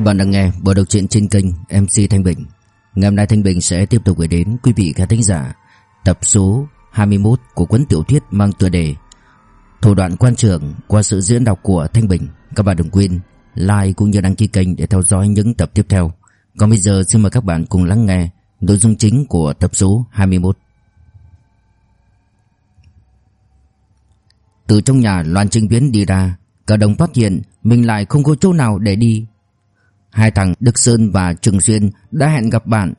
Các bạn đang nghe bộ đọc truyện trên kênh MC Thanh Bình. Ngày hôm nay Thanh Bình sẽ tiếp tục gửi đến quý vị khán thính giả tập số 21 của cuốn tiểu thuyết mang tựa đề Thủ đoạn quan trường qua sự diễn đọc của Thanh Bình. Các bạn đừng quên like cũng như đăng ký kênh để theo dõi những tập tiếp theo. Còn bây giờ xin mời các bạn cùng lắng nghe nội dung chính của tập số 21. Từ trong nhà Loan Trinh Viễn đi ra, cả đồng phát hiện mình lại không có chỗ nào để đi. Hai thằng Đức Sơn và Trường Xuyên đã hẹn gặp bạn.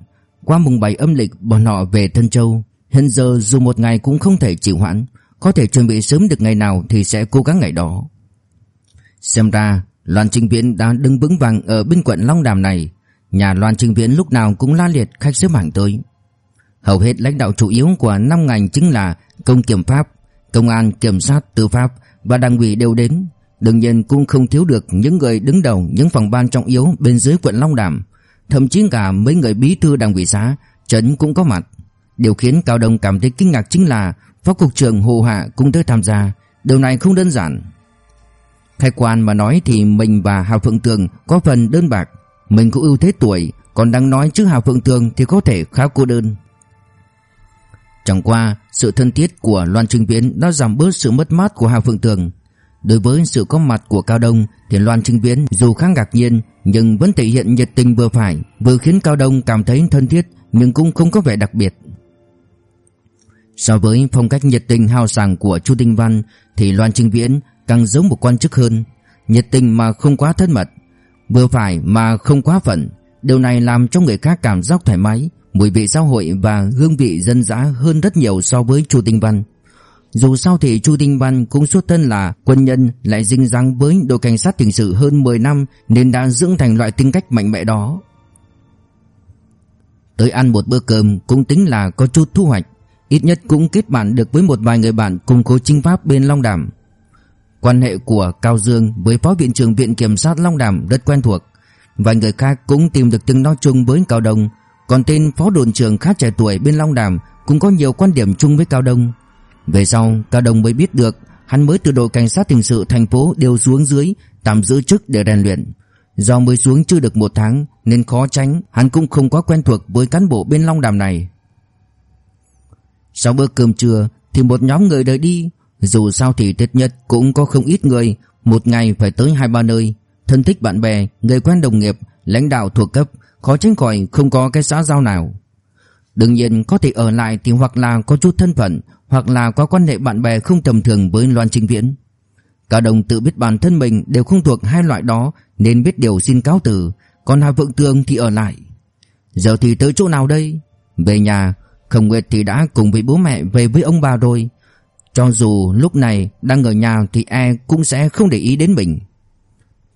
Qua mùng 7 âm lịch bọn họ về Thân Châu. Hiện giờ dù một ngày cũng không thể chịu hoãn. Có thể chuẩn bị sớm được ngày nào thì sẽ cố gắng ngày đó. Xem ra Loan Trinh Viễn đã đứng vững vàng ở bên quận Long Đàm này. Nhà Loan Trinh Viễn lúc nào cũng la liệt khách xếp hàng tới. Hầu hết lãnh đạo chủ yếu của năm ngành chính là công kiểm pháp, công an, kiểm sát, tư pháp và đảng ủy đều đến. Đương nhiên cũng không thiếu được những người đứng đầu những phòng ban trọng yếu bên dưới quận Long Đàm, thậm chí cả mấy người bí thư đảng ủy xã trấn cũng có mặt. Điều khiến Cao Đông cảm thấy kinh ngạc chính là phó cục trưởng Hồ Hạ cũng tới tham gia, điều này không đơn giản. Khách quan mà nói thì mình và Hà Phượng Tường có phần đơn bạc, mình cũng ưu thế tuổi, còn đang nói chứ Hà Phượng Tường thì có thể khá cô đơn. Chẳng qua, sự thân thiết của Loan Trinh Viễn đã giảm bớt sự mất mát của Hà Phượng Tường. Đối với sự có mặt của Cao Đông thì Loan Trinh Viễn dù khá ngạc nhiên nhưng vẫn thể hiện nhiệt tình vừa phải, vừa khiến Cao Đông cảm thấy thân thiết nhưng cũng không có vẻ đặc biệt. So với phong cách nhiệt tình hào sảng của Chu Tinh Văn thì Loan Trinh Viễn càng giống một quan chức hơn, nhiệt tình mà không quá thân mật, vừa phải mà không quá phận. Điều này làm cho người khác cảm giác thoải mái, mùi vị xã hội và hương vị dân dã hơn rất nhiều so với Chu Tinh Văn. Dù sao thì Chu Tinh Văn cũng xuất thân là quân nhân lại dinh dáng với đội cảnh sát hình sự hơn 10 năm nên đã dưỡng thành loại tính cách mạnh mẽ đó. Tới ăn một bữa cơm cũng tính là có chút thu hoạch, ít nhất cũng kết bạn được với một vài người bạn cùng cố chính pháp bên Long Đàm. Quan hệ của Cao Dương với Phó Viện trưởng Viện Kiểm sát Long Đàm rất quen thuộc. Vài người khác cũng tìm được tiếng nói chung với Cao Đông, còn tên Phó đồn trưởng khá trẻ tuổi bên Long Đàm cũng có nhiều quan điểm chung với Cao Đông. Về sau Cao Đông mới biết được Hắn mới từ đội cảnh sát hình sự thành phố điều xuống dưới Tạm giữ chức để rèn luyện. Do mới xuống chưa được một tháng Nên khó tránh Hắn cũng không quá quen thuộc với cán bộ bên Long Đàm này. Sau bữa cơm trưa Thì một nhóm người đợi đi. Dù sao thì Tết Nhất cũng có không ít người Một ngày phải tới hai ba nơi. Thân thích bạn bè, người quen đồng nghiệp Lãnh đạo thuộc cấp Khó tránh khỏi không có cái xã giao nào. Đương nhiên có thể ở lại thì hoặc là có chút thân phận hoặc là có quan hệ bạn bè không tầm thường với Loan Trinh Viễn. Cả đồng tự biết bản thân mình đều không thuộc hai loại đó nên biết điều xin cáo từ, còn Hà Vượng Tường thì ở lại. Giờ thì tới chỗ nào đây? Về nhà, Khổng Nguyệt thì đã cùng với bố mẹ về với ông bà rồi. Cho dù lúc này đang ở nhà thì e cũng sẽ không để ý đến mình.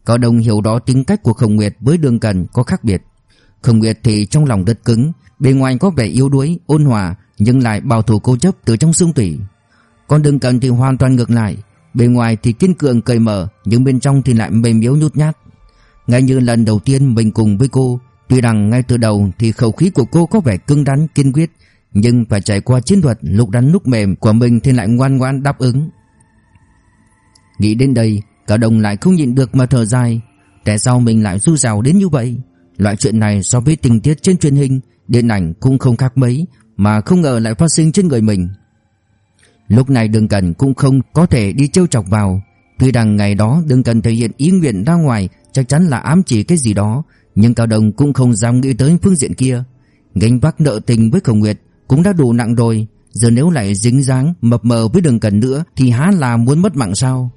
Cao đồng hiểu đó tính cách của Khổng Nguyệt với Đường Cần có khác biệt. Khổng Nguyệt thì trong lòng đất cứng, bề ngoài có vẻ yếu đuối, ôn hòa nhưng lại bảo thủ cố chấp từ trong xương tủy. Còn Đường Cần thì hoàn toàn ngược lại, bề ngoài thì kiên cường cởi mở nhưng bên trong thì lại mềm yếu nhút nhát. Ngay như lần đầu tiên mình cùng với cô, tuy rằng ngay từ đầu thì khẩu khí của cô có vẻ cứng rắn kiên quyết, nhưng phải trải qua chiến thuật lúc đắn lúc mềm của mình thì lại ngoan ngoãn đáp ứng. Nghĩ đến đây, cả đồng lại không nhịn được mà thở dài, tại sao mình lại du rào đến như vậy? Loại chuyện này so với tình tiết trên truyền hình, điện ảnh cũng không khác mấy mà không ngờ lại phát sinh trên người mình. Lúc này Đường Cần cũng không có thể đi trêu chọc vào, tuy rằng ngày đó Đường Cần thể hiện ý nguyện ra ngoài chắc chắn là ám chỉ cái gì đó, nhưng Cao Đồng cũng không dám nghĩ tới phương diện kia. Gánh vác nợ tình với Khổng Nguyệt cũng đã đủ nặng rồi, giờ nếu lại dính dáng mập mờ với Đường Cần nữa thì há là muốn mất mạng sao?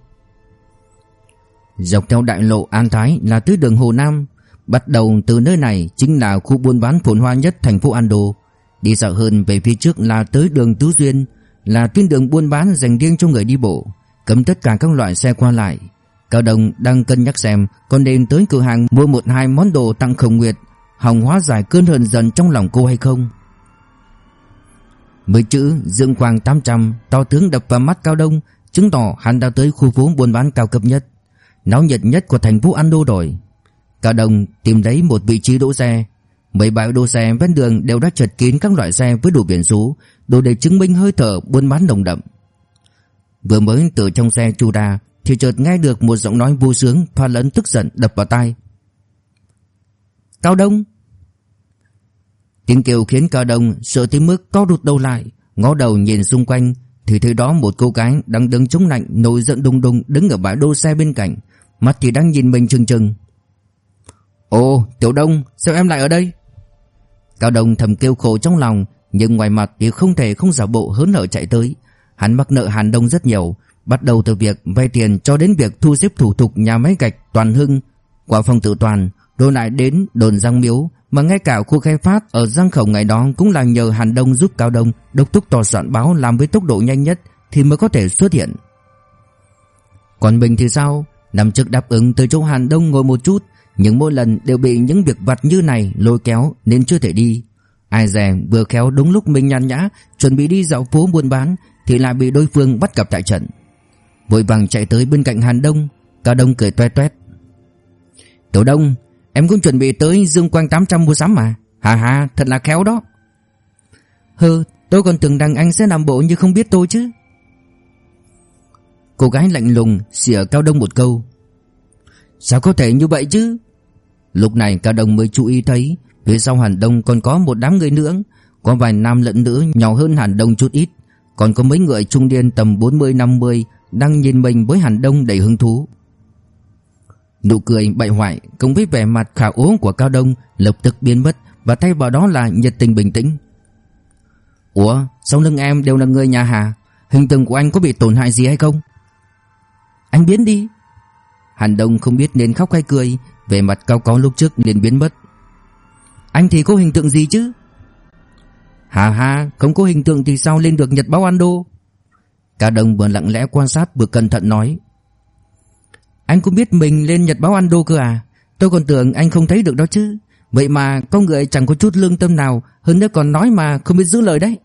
Dọc theo đại lộ An Thái là tới đường Hồ Nam, bắt đầu từ nơi này chính là khu buôn bán phồn hoa nhất thành phố Ando. Đi dạo hơn về phía trước là tới đường Tứ Duyên, Là tuyến đường buôn bán dành riêng cho người đi bộ, Cấm tất cả các loại xe qua lại. Cao Đồng đang cân nhắc xem Có nên tới cửa hàng mua một hai món đồ tặng Khổng Nguyệt Hồng hóa giải cơn hờn dần trong lòng cô hay không? Mấy chữ Dương Quang 800 To tướng đập vào mắt Cao Đông, Chứng tỏ hắn đã tới khu phố buôn bán cao cấp nhất, Náo nhiệt nhất của thành phố Ando rồi. Cao Đông tìm lấy một vị trí đỗ xe Mấy bãi đỗ xe ven đường đều đã chật kín các loại xe với đủ biển số, đủ để chứng minh hơi thở buôn bán nồng đậm. Vừa mới từ trong xe chu ra thì chợt nghe được một giọng nói vui sướng pha lẫn tức giận đập vào tai. Cao Đông Tiếng kêu khiến Cao Đông sợ tới mức co rụt đầu lại Ngó đầu nhìn xung quanh Thì thấy đó một cô gái đang đứng chống lạnh Nổi giận đùng đùng đứng ở bãi đỗ xe bên cạnh Mắt thì đang nhìn mình chừng chừng Ồ, Tiểu Đông, sao em lại ở đây? Cao Đông thầm kêu khổ trong lòng, Nhưng ngoài mặt thì không thể không giả bộ hớn hở chạy tới. Hắn mắc nợ Hàn Đông rất nhiều, Bắt đầu từ việc vay tiền cho đến việc thu xếp thủ tục nhà máy gạch Toàn Hưng. Qua phòng tự toàn Rồi lại đến đồn Giang Miếu, Mà ngay cả khu khai phát ở Giang Khẩu ngày đó Cũng là nhờ Hàn Đông giúp Cao Đông Đốc thúc tòa soạn báo làm với tốc độ nhanh nhất Thì mới có thể xuất hiện. Còn mình thì sao? Năm trước đáp ứng từ chỗ Hàn Đông ngồi một chút nhưng mỗi lần đều bị những việc vặt như này lôi kéo Nên chưa thể đi. Ai dè vừa khéo đúng lúc mình nhàn nhã, Chuẩn bị đi dạo phố buôn bán, Thì lại bị đối phương bắt gặp tại trận. Vội vàng chạy tới bên cạnh Hàn Đông, Cao Đông cười toe toét. Tiểu Đông, Em cũng chuẩn bị tới Dương Quang 800 mua sắm mà. Hà hà thật là khéo đó. Hừ, tôi còn tưởng rằng anh sẽ làm bộ như không biết tôi chứ. Cô gái lạnh lùng xỉa Cao Đông một câu. Sao có thể như vậy chứ? Lúc này Cao Đông mới chú ý thấy, Phía sau Hàn Đông còn có một đám người nữa. Có vài nam lẫn nữ nhỏ hơn Hàn Đông chút ít. Còn có mấy người trung niên tầm 40-50 Đang nhìn mình với Hàn Đông đầy hứng thú. Nụ cười bậy hoại Cùng với vẻ mặt khả ố của Cao Đông Lập tức biến mất Và thay vào đó là nhiệt tình bình tĩnh. Ủa, sau lưng em đều là người nhà Hà Hình tượng của anh có bị tổn hại gì hay không? Anh biến đi. Hàn Đông không biết nên khóc hay cười về mặt cao có lúc trước liền biến mất. Anh thì có hình tượng gì chứ? Hà hà Không có hình tượng thì sao lên được Nhật báo Ando Cao Đông vừa lặng lẽ quan sát vừa cẩn thận nói. Anh cũng biết mình lên Nhật báo Ando cơ à? Tôi còn tưởng anh không thấy được đó chứ. Vậy mà có người chẳng có chút lương tâm nào, Hơn nữa còn nói mà không biết giữ lời đấy.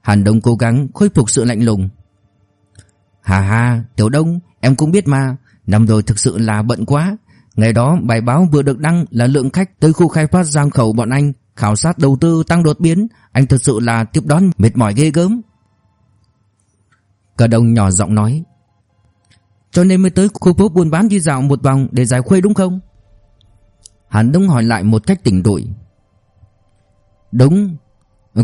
Hàn Đông cố gắng khôi phục sự lạnh lùng. Hà hà Tiểu Đông, em cũng biết mà. Năm rồi thực sự là bận quá. Ngày đó, bài báo vừa được đăng là lượng khách tới khu khai phát giang khẩu bọn anh, Khảo sát đầu tư tăng đột biến. Anh thật sự là tiếp đón mệt mỏi ghê gớm. Cả đồng nhỏ giọng nói, Cho nên mới tới khu phố buôn bán đi dạo một vòng để giải khuây đúng không? Hắn Đông hỏi lại một cách tỉnh đội Đúng,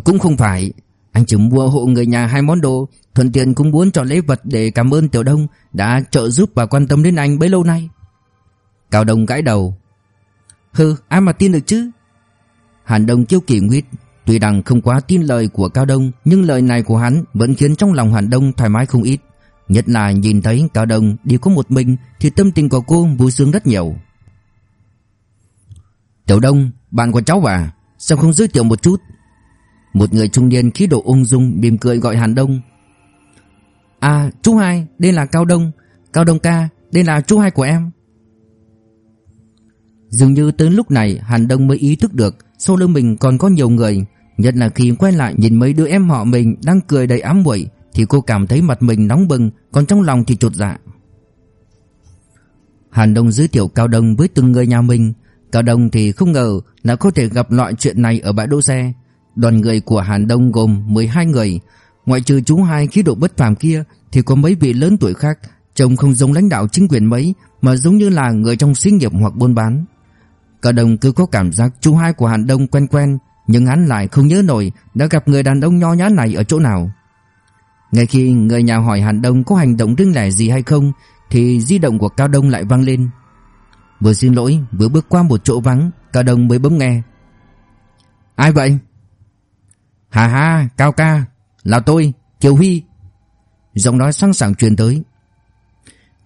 Cũng không phải. Anh chỉ mua hộ người nhà hai món đồ, Thuận tiện cũng muốn chọn lễ vật để cảm ơn Tiểu Đông Đã trợ giúp và quan tâm đến anh bấy lâu nay. Cao Đông gãi đầu. Hừ ai mà tin được chứ? Hàn Đông kiêu kỳ nguyết Tuy rằng không quá tin lời của Cao Đông Nhưng lời này của hắn vẫn khiến trong lòng Hàn Đông thoải mái không ít. Nhất là nhìn thấy Cao Đông đi có một mình Thì tâm tình của cô vui sướng rất nhiều. Tiểu Đông, bạn của cháu à Sao không giới thiệu một chút? Một người trung niên khí độ ung dung mỉm cười gọi Hàn Đông. À chú hai Đây là Cao Đông. Cao Đông ca Đây là chú hai của em. Dường như tới lúc này, Hàn Đông mới ý thức được Sau lưng mình còn có nhiều người. Nhất là khi quay lại nhìn mấy đứa em họ mình Đang cười đầy ám muội, Thì cô cảm thấy mặt mình nóng bừng, Còn trong lòng thì trột dạ. Hàn Đông giới thiệu Cao Đông với từng người nhà mình. Cao Đông thì không ngờ là có thể gặp loại chuyện này ở bãi đỗ xe. Đoàn người của Hàn Đông gồm 12 người. Ngoại trừ chú hai khí độ bất phàm kia, Thì có mấy vị lớn tuổi khác, Trông không giống lãnh đạo chính quyền mấy, Mà giống như là người trong xí nghiệp hoặc buôn bán. Cao Đông cứ có cảm giác chú hai của Hàn Đông quen quen, Nhưng hắn lại không nhớ nổi Đã gặp người đàn ông nho nhã này ở chỗ nào. Ngay khi người nhà hỏi Hàn Đông có hành động riêng lẻ gì hay không, Thì di động của Cao Đông lại vang lên. Vừa xin lỗi, vừa bước qua một chỗ vắng, Cao Đông mới bấm nghe. Ai vậy? Hà hà Cao ca, Là tôi, Kiều Huy. Giọng nói sẵn sàng truyền tới.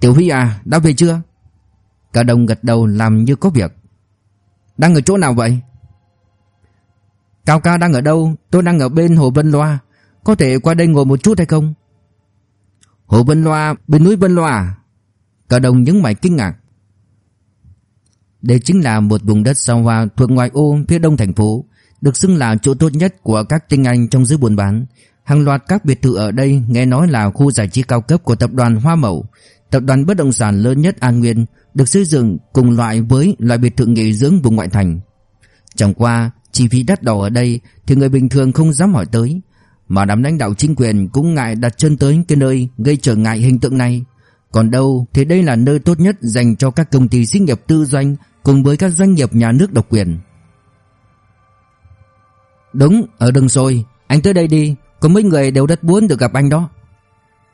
Tiểu Huy à đã về chưa? Cao Đông gật đầu làm như có việc. Đang ở chỗ nào vậy? Cao ca đang ở đâu? Tôi đang ở bên Hồ Vân Loa. Có thể qua đây ngồi một chút hay không? Hồ Vân Loa bên núi Vân Loa à? Cao đồng những mày kinh ngạc. Đây chính là một vùng đất sao hoa thuộc ngoại ô phía đông thành phố, được xưng là chỗ tốt nhất của các tinh anh trong giới buôn bán. Hàng loạt các biệt thự ở đây nghe nói là khu giải trí cao cấp của tập đoàn Hoa Mậu, tập đoàn bất động sản lớn nhất An Nguyên, được xây dựng cùng loại với loại biệt thự nghỉ dưỡng vùng ngoại thành. Chẳng qua, chi phí đắt đỏ ở đây thì người bình thường không dám hỏi tới, mà đám lãnh đạo chính quyền cũng ngại đặt chân tới cái nơi gây trở ngại hình tượng này. Còn đâu thì đây là nơi tốt nhất dành cho các công ty xí nghiệp tư doanh cùng với các doanh nghiệp nhà nước độc quyền. Đúng, ở đường rồi, anh tới đây đi, có mấy người đều rất muốn được gặp anh đó.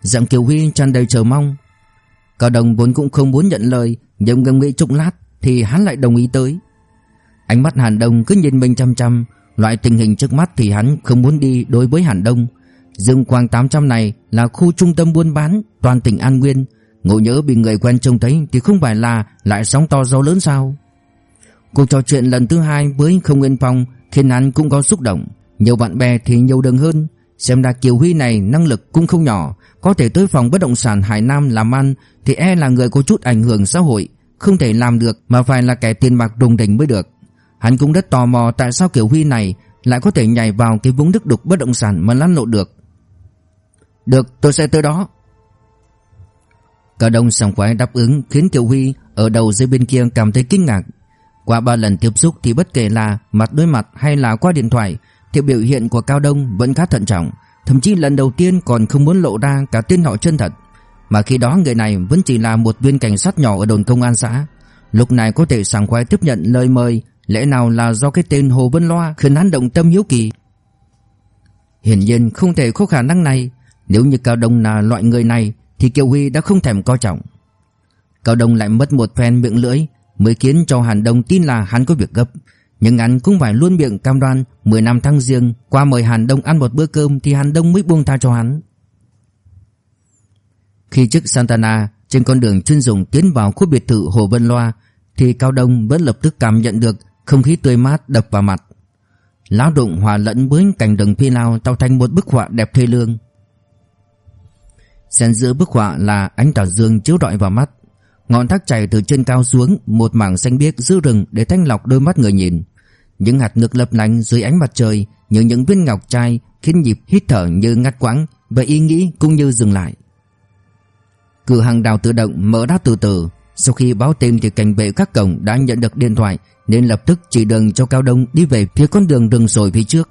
Giọng Kiều Huy tràn đầy chờ mong. Cao Đồng vốn cũng không muốn nhận lời, nhưng ngâm nghĩ chốc lát thì hắn lại đồng ý tới. Ánh mắt Hàn Đông cứ nhìn mình chăm chăm, loại tình hình trước mắt thì hắn không muốn đi đối với Hàn Đông. Dương Quang 800 này là khu trung tâm buôn bán toàn tỉnh An Nguyên, ngộ nhớ bị người quen trông thấy thì không phải là lại sóng to gió lớn sao? Cuộc trò chuyện lần thứ hai với Không Nguyên Phong khiến hắn cũng có xúc động, nhiều bạn bè thì nhiều đường hơn, xem ra Kiều Huy này năng lực cũng không nhỏ, có thể tới phòng bất động sản Hải Nam làm ăn thì e là người có chút ảnh hưởng xã hội, không thể làm được mà phải là kẻ tiền bạc đùng đỉnh mới được. Hắn cũng rất tò mò tại sao Kiều Huy này lại có thể nhảy vào cái vũng đức đục bất động sản mà lăn lộ được. Được, tôi sẽ tới đó. Cả đông sòng khoái đáp ứng khiến Kiều Huy ở đầu dưới bên kia cảm thấy kinh ngạc. Qua ba lần tiếp xúc thì bất kể là mặt đối mặt hay là qua điện thoại thì biểu hiện của Cao Đông vẫn khá thận trọng. Thậm chí lần đầu tiên còn không muốn lộ ra cả tên họ chân thật. Mà khi đó người này vẫn chỉ là một viên cảnh sát nhỏ ở đồn công an xã. Lúc này có thể sảng khoái tiếp nhận lời mời, Lẽ nào là do cái tên Hồ Vân Loa khiến hắn động tâm hiếu kỳ? Hiển nhiên không thể có khả năng này. Nếu như Cao Đông là loại người này, Thì Kiều Huy đã không thèm coi trọng. Cao Đông lại mất một phen miệng lưỡi, Mới khiến cho Hàn Đông tin là hắn có việc gấp nhưng anh cũng phải luôn miệng cam đoan 10 năm tháng riêng qua mời Hàn Đông ăn một bữa cơm thì Hàn Đông mới buông tha cho hắn. Khi trước Santana trên con đường chuyên dùng tiến vào khu biệt thự Hồ Vân Loa, thì Cao Đông vẫn lập tức cảm nhận được không khí tươi mát đập vào mặt. Láo đụng hòa lẫn với cảnh rừng phi lao tạo thành một bức họa đẹp thê lương. Xen giữa bức họa là ánh tỏa dương chiếu rọi vào mắt. Ngọn thác chảy từ trên cao xuống, một mảng xanh biếc giữa rừng để thanh lọc đôi mắt người nhìn. Những hạt nước lấp lánh dưới ánh mặt trời như những viên ngọc trai, khiến nhịp hít thở như ngắt quãng và ý nghĩ cũng như dừng lại. Cửa hàng đào tự động mở ra từ từ. Sau khi báo tin thì cảnh vệ các cổng đã nhận được điện thoại, nên lập tức chỉ đường cho Cao Đông đi về phía con đường rừng sồi phía trước.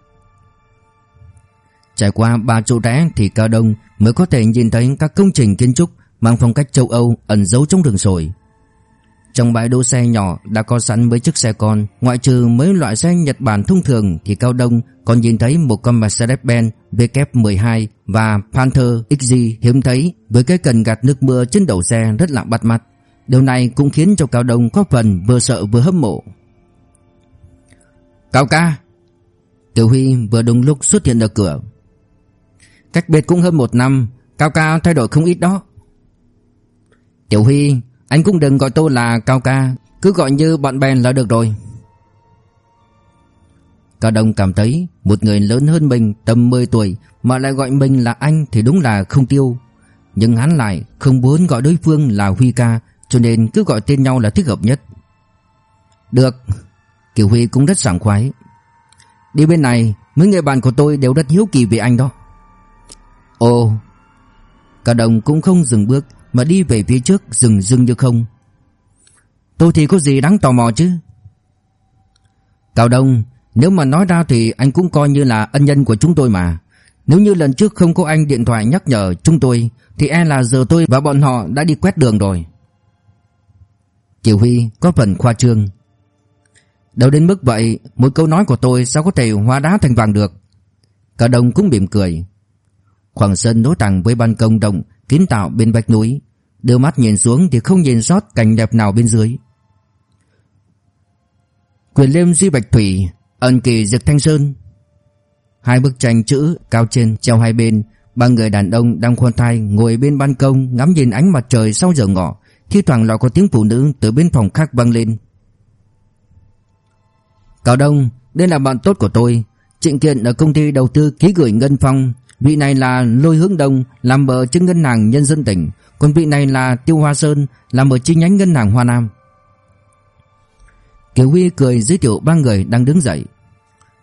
Trải qua ba chỗ rẽ thì Cao Đông mới có thể nhìn thấy các công trình kiến trúc mang phong cách châu Âu ẩn giấu trong rừng sồi. Trong bãi đỗ xe nhỏ đã có sẵn mấy chiếc xe con, ngoại trừ mấy loại xe Nhật Bản thông thường thì Cao Đông còn nhìn thấy một con Mercedes-Benz W12 và Panther XG hiếm thấy với cái cần gạt nước mưa trên đầu xe rất là bắt mắt. Điều này cũng khiến cho Cao Đông có phần vừa sợ vừa hâm mộ. Cao ca! Tiểu Huy vừa đúng lúc xuất hiện ở cửa. Cách biệt cũng hơn một năm, Cao ca thay đổi không ít đó. Tiểu Huy, anh cũng đừng gọi tôi là Cao ca, Cứ gọi như bạn bè là được rồi. Cao Đông cảm thấy Một người lớn hơn mình tầm 10 tuổi Mà lại gọi mình là anh Thì đúng là không tiêu. Nhưng hắn lại không muốn gọi đối phương là Huy ca, Cho nên cứ gọi tên nhau là thích hợp nhất. Được, Kiều Huy cũng rất sảng khoái. Đi bên này, Mấy người bạn của tôi đều rất hiếu kỳ về anh đó. Ồ Cao Đông cũng không dừng bước mà đi về phía trước rừng rưng như không. Tôi thì có gì đáng tò mò chứ? Cao Đông, nếu mà nói ra thì anh cũng coi như là ân nhân của chúng tôi mà. Nếu như lần trước không có anh điện thoại nhắc nhở chúng tôi thì e là giờ tôi và bọn họ đã đi quét đường rồi. Kiều Huy có phần khoa trương. Đâu đến mức vậy, một câu nói của tôi sao có thể hóa đá thành vàng được. Cao Đông cũng mỉm cười. Khoảng sân nối thẳng với ban công đồng kiến tạo bên vách núi, đưa mắt nhìn xuống thì không nhìn sót cảnh đẹp nào bên dưới. Quyền liêm di bạch thủy, ẩn kỳ dực thanh sơn. Hai bức tranh chữ cao trên treo hai bên, ba người đàn ông đang khoan thai ngồi bên ban công ngắm nhìn ánh mặt trời sau giờ ngọ, thi thoảng lại có tiếng phụ nữ từ bên phòng khác vang lên. Cao Đông, đây là bạn tốt của tôi, Trịnh Kiện ở công ty đầu tư ký gửi Ngân Phong Vị này là Lôi Hướng Đông làm ở trên ngân hàng Nhân dân tỉnh, còn vị này là Tiêu Hoa Sơn làm ở chi nhánh ngân hàng Hoa Nam. Kiều Huy cười giới thiệu ba người đang đứng dậy.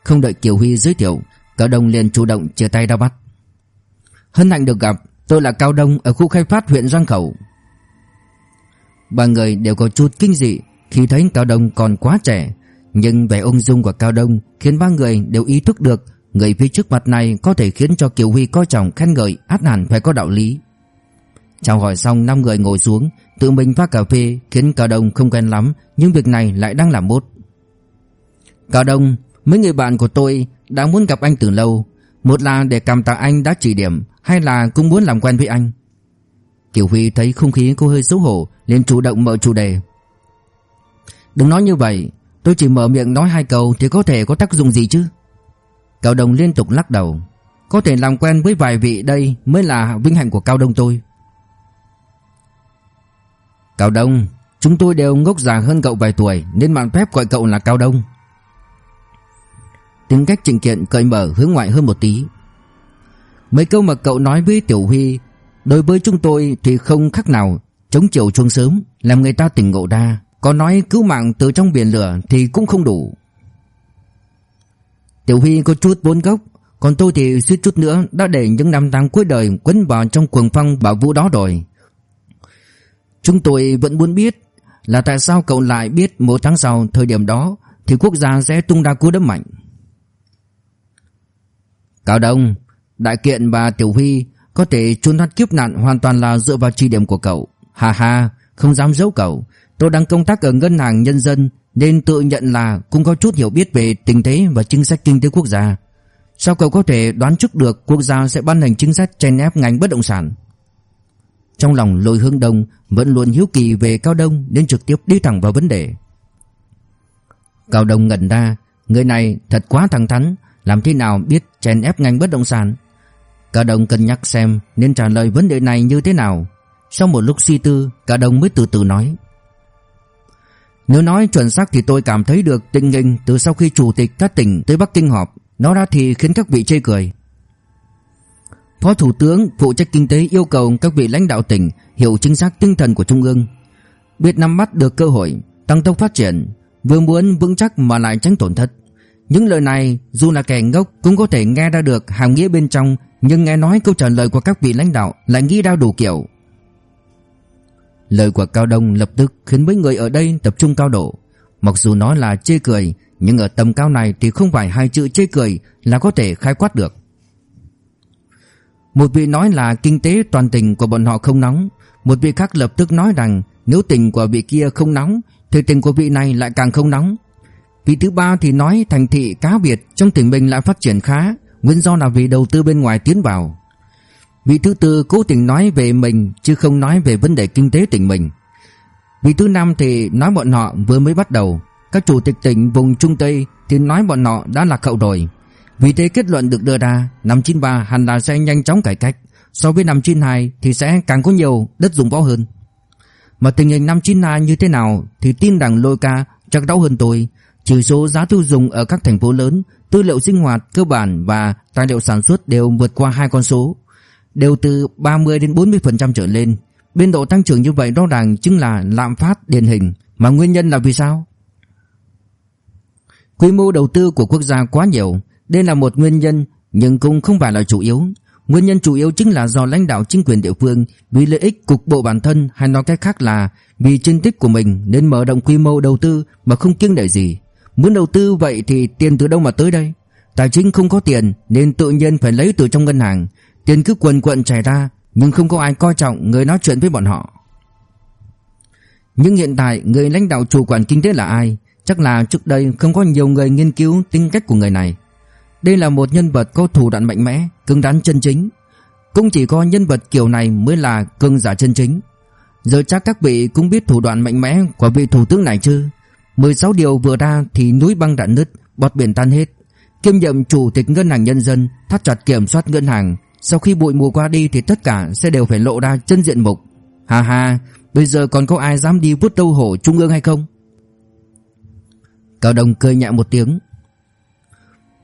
Không đợi Kiều Huy giới thiệu, Cao Đông liền chủ động chia tay ra bắt. Hân hạnh được gặp, tôi là Cao Đông ở khu khai phát huyện Giang Khẩu. Ba người đều có chút kinh dị khi thấy Cao Đông còn quá trẻ, nhưng vẻ ung dung của Cao Đông khiến ba người đều ý thức được Người phía trước mặt này có thể khiến cho Kiều Huy coi trọng, khen ngợi, át hẳn phải có đạo lý. Chào hỏi xong, năm người ngồi xuống. Tự mình pha cà phê, Khiến Cao Đông không quen lắm, Nhưng việc này lại đang làm bốt Cao Đông Mấy người bạn của tôi đã muốn gặp anh từ lâu. Một là để cảm tạ anh đã chỉ điểm Hay là cũng muốn làm quen với anh. Kiều Huy thấy không khí cô hơi xấu hổ, liền chủ động mở chủ đề. Đừng nói như vậy, Tôi chỉ mở miệng nói hai câu Thì có thể có tác dụng gì chứ? Cao Đông liên tục lắc đầu. Có thể làm quen với vài vị đây Mới là vinh hạnh của Cao Đông tôi. Cao Đông, Chúng tôi đều ngốc già hơn cậu vài tuổi, Nên bạn phép gọi cậu là Cao Đông. Tính cách trình kiện cởi mở hướng ngoại hơn một tí. Mấy câu mà cậu nói với Tiểu Huy, Đối với chúng tôi thì không khác nào Chống chiều chuông sớm, Làm người ta tỉnh ngộ ra. Có nói cứu mạng từ trong biển lửa Thì cũng không đủ. Tiểu Huy có chút vốn gốc Còn tôi thì suýt chút nữa Đã để những năm tháng cuối đời Quấn vào trong cuồng phong bảo vũ đó rồi Chúng tôi vẫn muốn biết Là tại sao cậu lại biết Một tháng sau thời điểm đó Thì quốc gia sẽ tung ra cú đấm mạnh Cao Đông Đại kiện và Tiểu Huy có thể trốn thoát kiếp nạn hoàn toàn là dựa vào chi điểm của cậu. Hà hà, không dám giấu cậu. Tôi đang công tác ở ngân hàng nhân dân nên tự nhận là cũng có chút hiểu biết về tình thế và chính sách kinh tế quốc gia. Sao cậu có thể đoán trước được quốc gia sẽ ban hành chính sách chèn ép ngành bất động sản? Trong lòng Lôi Hương Đông vẫn luôn hiếu kỳ về Cao Đông nên trực tiếp đi thẳng vào vấn đề. Cao Đông ngẩn ra, người này thật quá thẳng thắn, làm thế nào biết chèn ép ngành bất động sản? cao đông cân nhắc xem nên trả lời vấn đề này như thế nào. Sau một lúc suy tư, cao đông mới từ từ nói. Nếu nói chuẩn xác thì tôi cảm thấy được tình hình từ sau khi chủ tịch các tỉnh tới Bắc Kinh họp. Nó ra thì khiến các vị chê cười. Phó Thủ tướng phụ trách kinh tế yêu cầu các vị lãnh đạo tỉnh hiểu chính xác tinh thần của Trung ương. Biết nắm bắt được cơ hội, tăng tốc phát triển, vừa muốn vững chắc mà lại tránh tổn thất. Những lời này dù là kẻ ngốc cũng có thể nghe ra được hàm nghĩa bên trong nhưng nghe nói câu trả lời của các vị lãnh đạo lại nghĩ ra đủ kiểu. Lời của Cao Đông lập tức khiến mấy người ở đây tập trung cao độ. Mặc dù nó là chê cười, nhưng ở tầm cao này thì không phải hai chữ chê cười là có thể khai quát được. Một vị nói là kinh tế toàn tình của bọn họ không nóng, một vị khác lập tức nói rằng nếu tình của vị kia không nóng thì tình của vị này lại càng không nóng. Vị thứ ba thì nói thành thị cá Việt trong tỉnh mình lại phát triển khá, Nguyên do là vì đầu tư bên ngoài tiến vào Vị thứ tư cố tình nói về mình Chứ không nói về vấn đề kinh tế tỉnh mình. Vị thứ năm thì nói bọn họ vừa mới bắt đầu. Các chủ tịch tỉnh vùng Trung Tây Thì nói bọn họ đã lạc hậu rồi. Vì thế kết luận được đưa ra Năm 93 hẳn là sẽ nhanh chóng cải cách. So với năm 92 thì sẽ càng có nhiều đất dùng võ hơn. Mà tình hình năm 92 như thế nào Thì tin rằng lôi ca chắc đau hơn tôi. Chỉ số giá tiêu dùng ở các thành phố lớn, tư liệu sinh hoạt cơ bản và tài liệu sản xuất đều vượt qua hai con số, đều từ 30 đến 40% trở lên. Biên độ tăng trưởng như vậy rõ ràng chính là lạm phát điển hình, mà nguyên nhân là vì sao? Quy mô đầu tư của quốc gia quá nhiều, đây là một nguyên nhân nhưng cũng không phải là chủ yếu. Nguyên nhân chủ yếu chính là do lãnh đạo chính quyền địa phương vì lợi ích cục bộ bản thân hay nói cách khác là vì chiến tích của mình nên mở rộng quy mô đầu tư mà không kiêng nể gì. Muốn đầu tư vậy thì tiền từ đâu mà tới đây Tài chính không có tiền Nên tự nhiên phải lấy từ trong ngân hàng Tiền cứ quần quận chảy ra Nhưng không có ai coi trọng người nói chuyện với bọn họ. Nhưng hiện tại Người lãnh đạo chủ quản kinh tế là ai? Chắc là trước đây không có nhiều người nghiên cứu tính cách của người này. Đây là một nhân vật có thủ đoạn mạnh mẽ Cứng rắn chân chính. Cũng chỉ có nhân vật kiểu này mới là cưng giả chân chính. Giờ chắc các vị cũng biết thủ đoạn mạnh mẽ của vị thủ tướng này chứ? 16 điều vừa ra thì núi băng đã nứt, bọt biển tan hết. Kiêm nhiệm chủ tịch ngân hàng nhân dân thắt chặt kiểm soát ngân hàng. Sau khi bụi mù qua đi thì tất cả sẽ đều phải lộ ra chân diện mục. Hà hà, bây giờ còn có ai dám đi vút đâu hổ trung ương hay không? Cao Đông cười nhẹ một tiếng.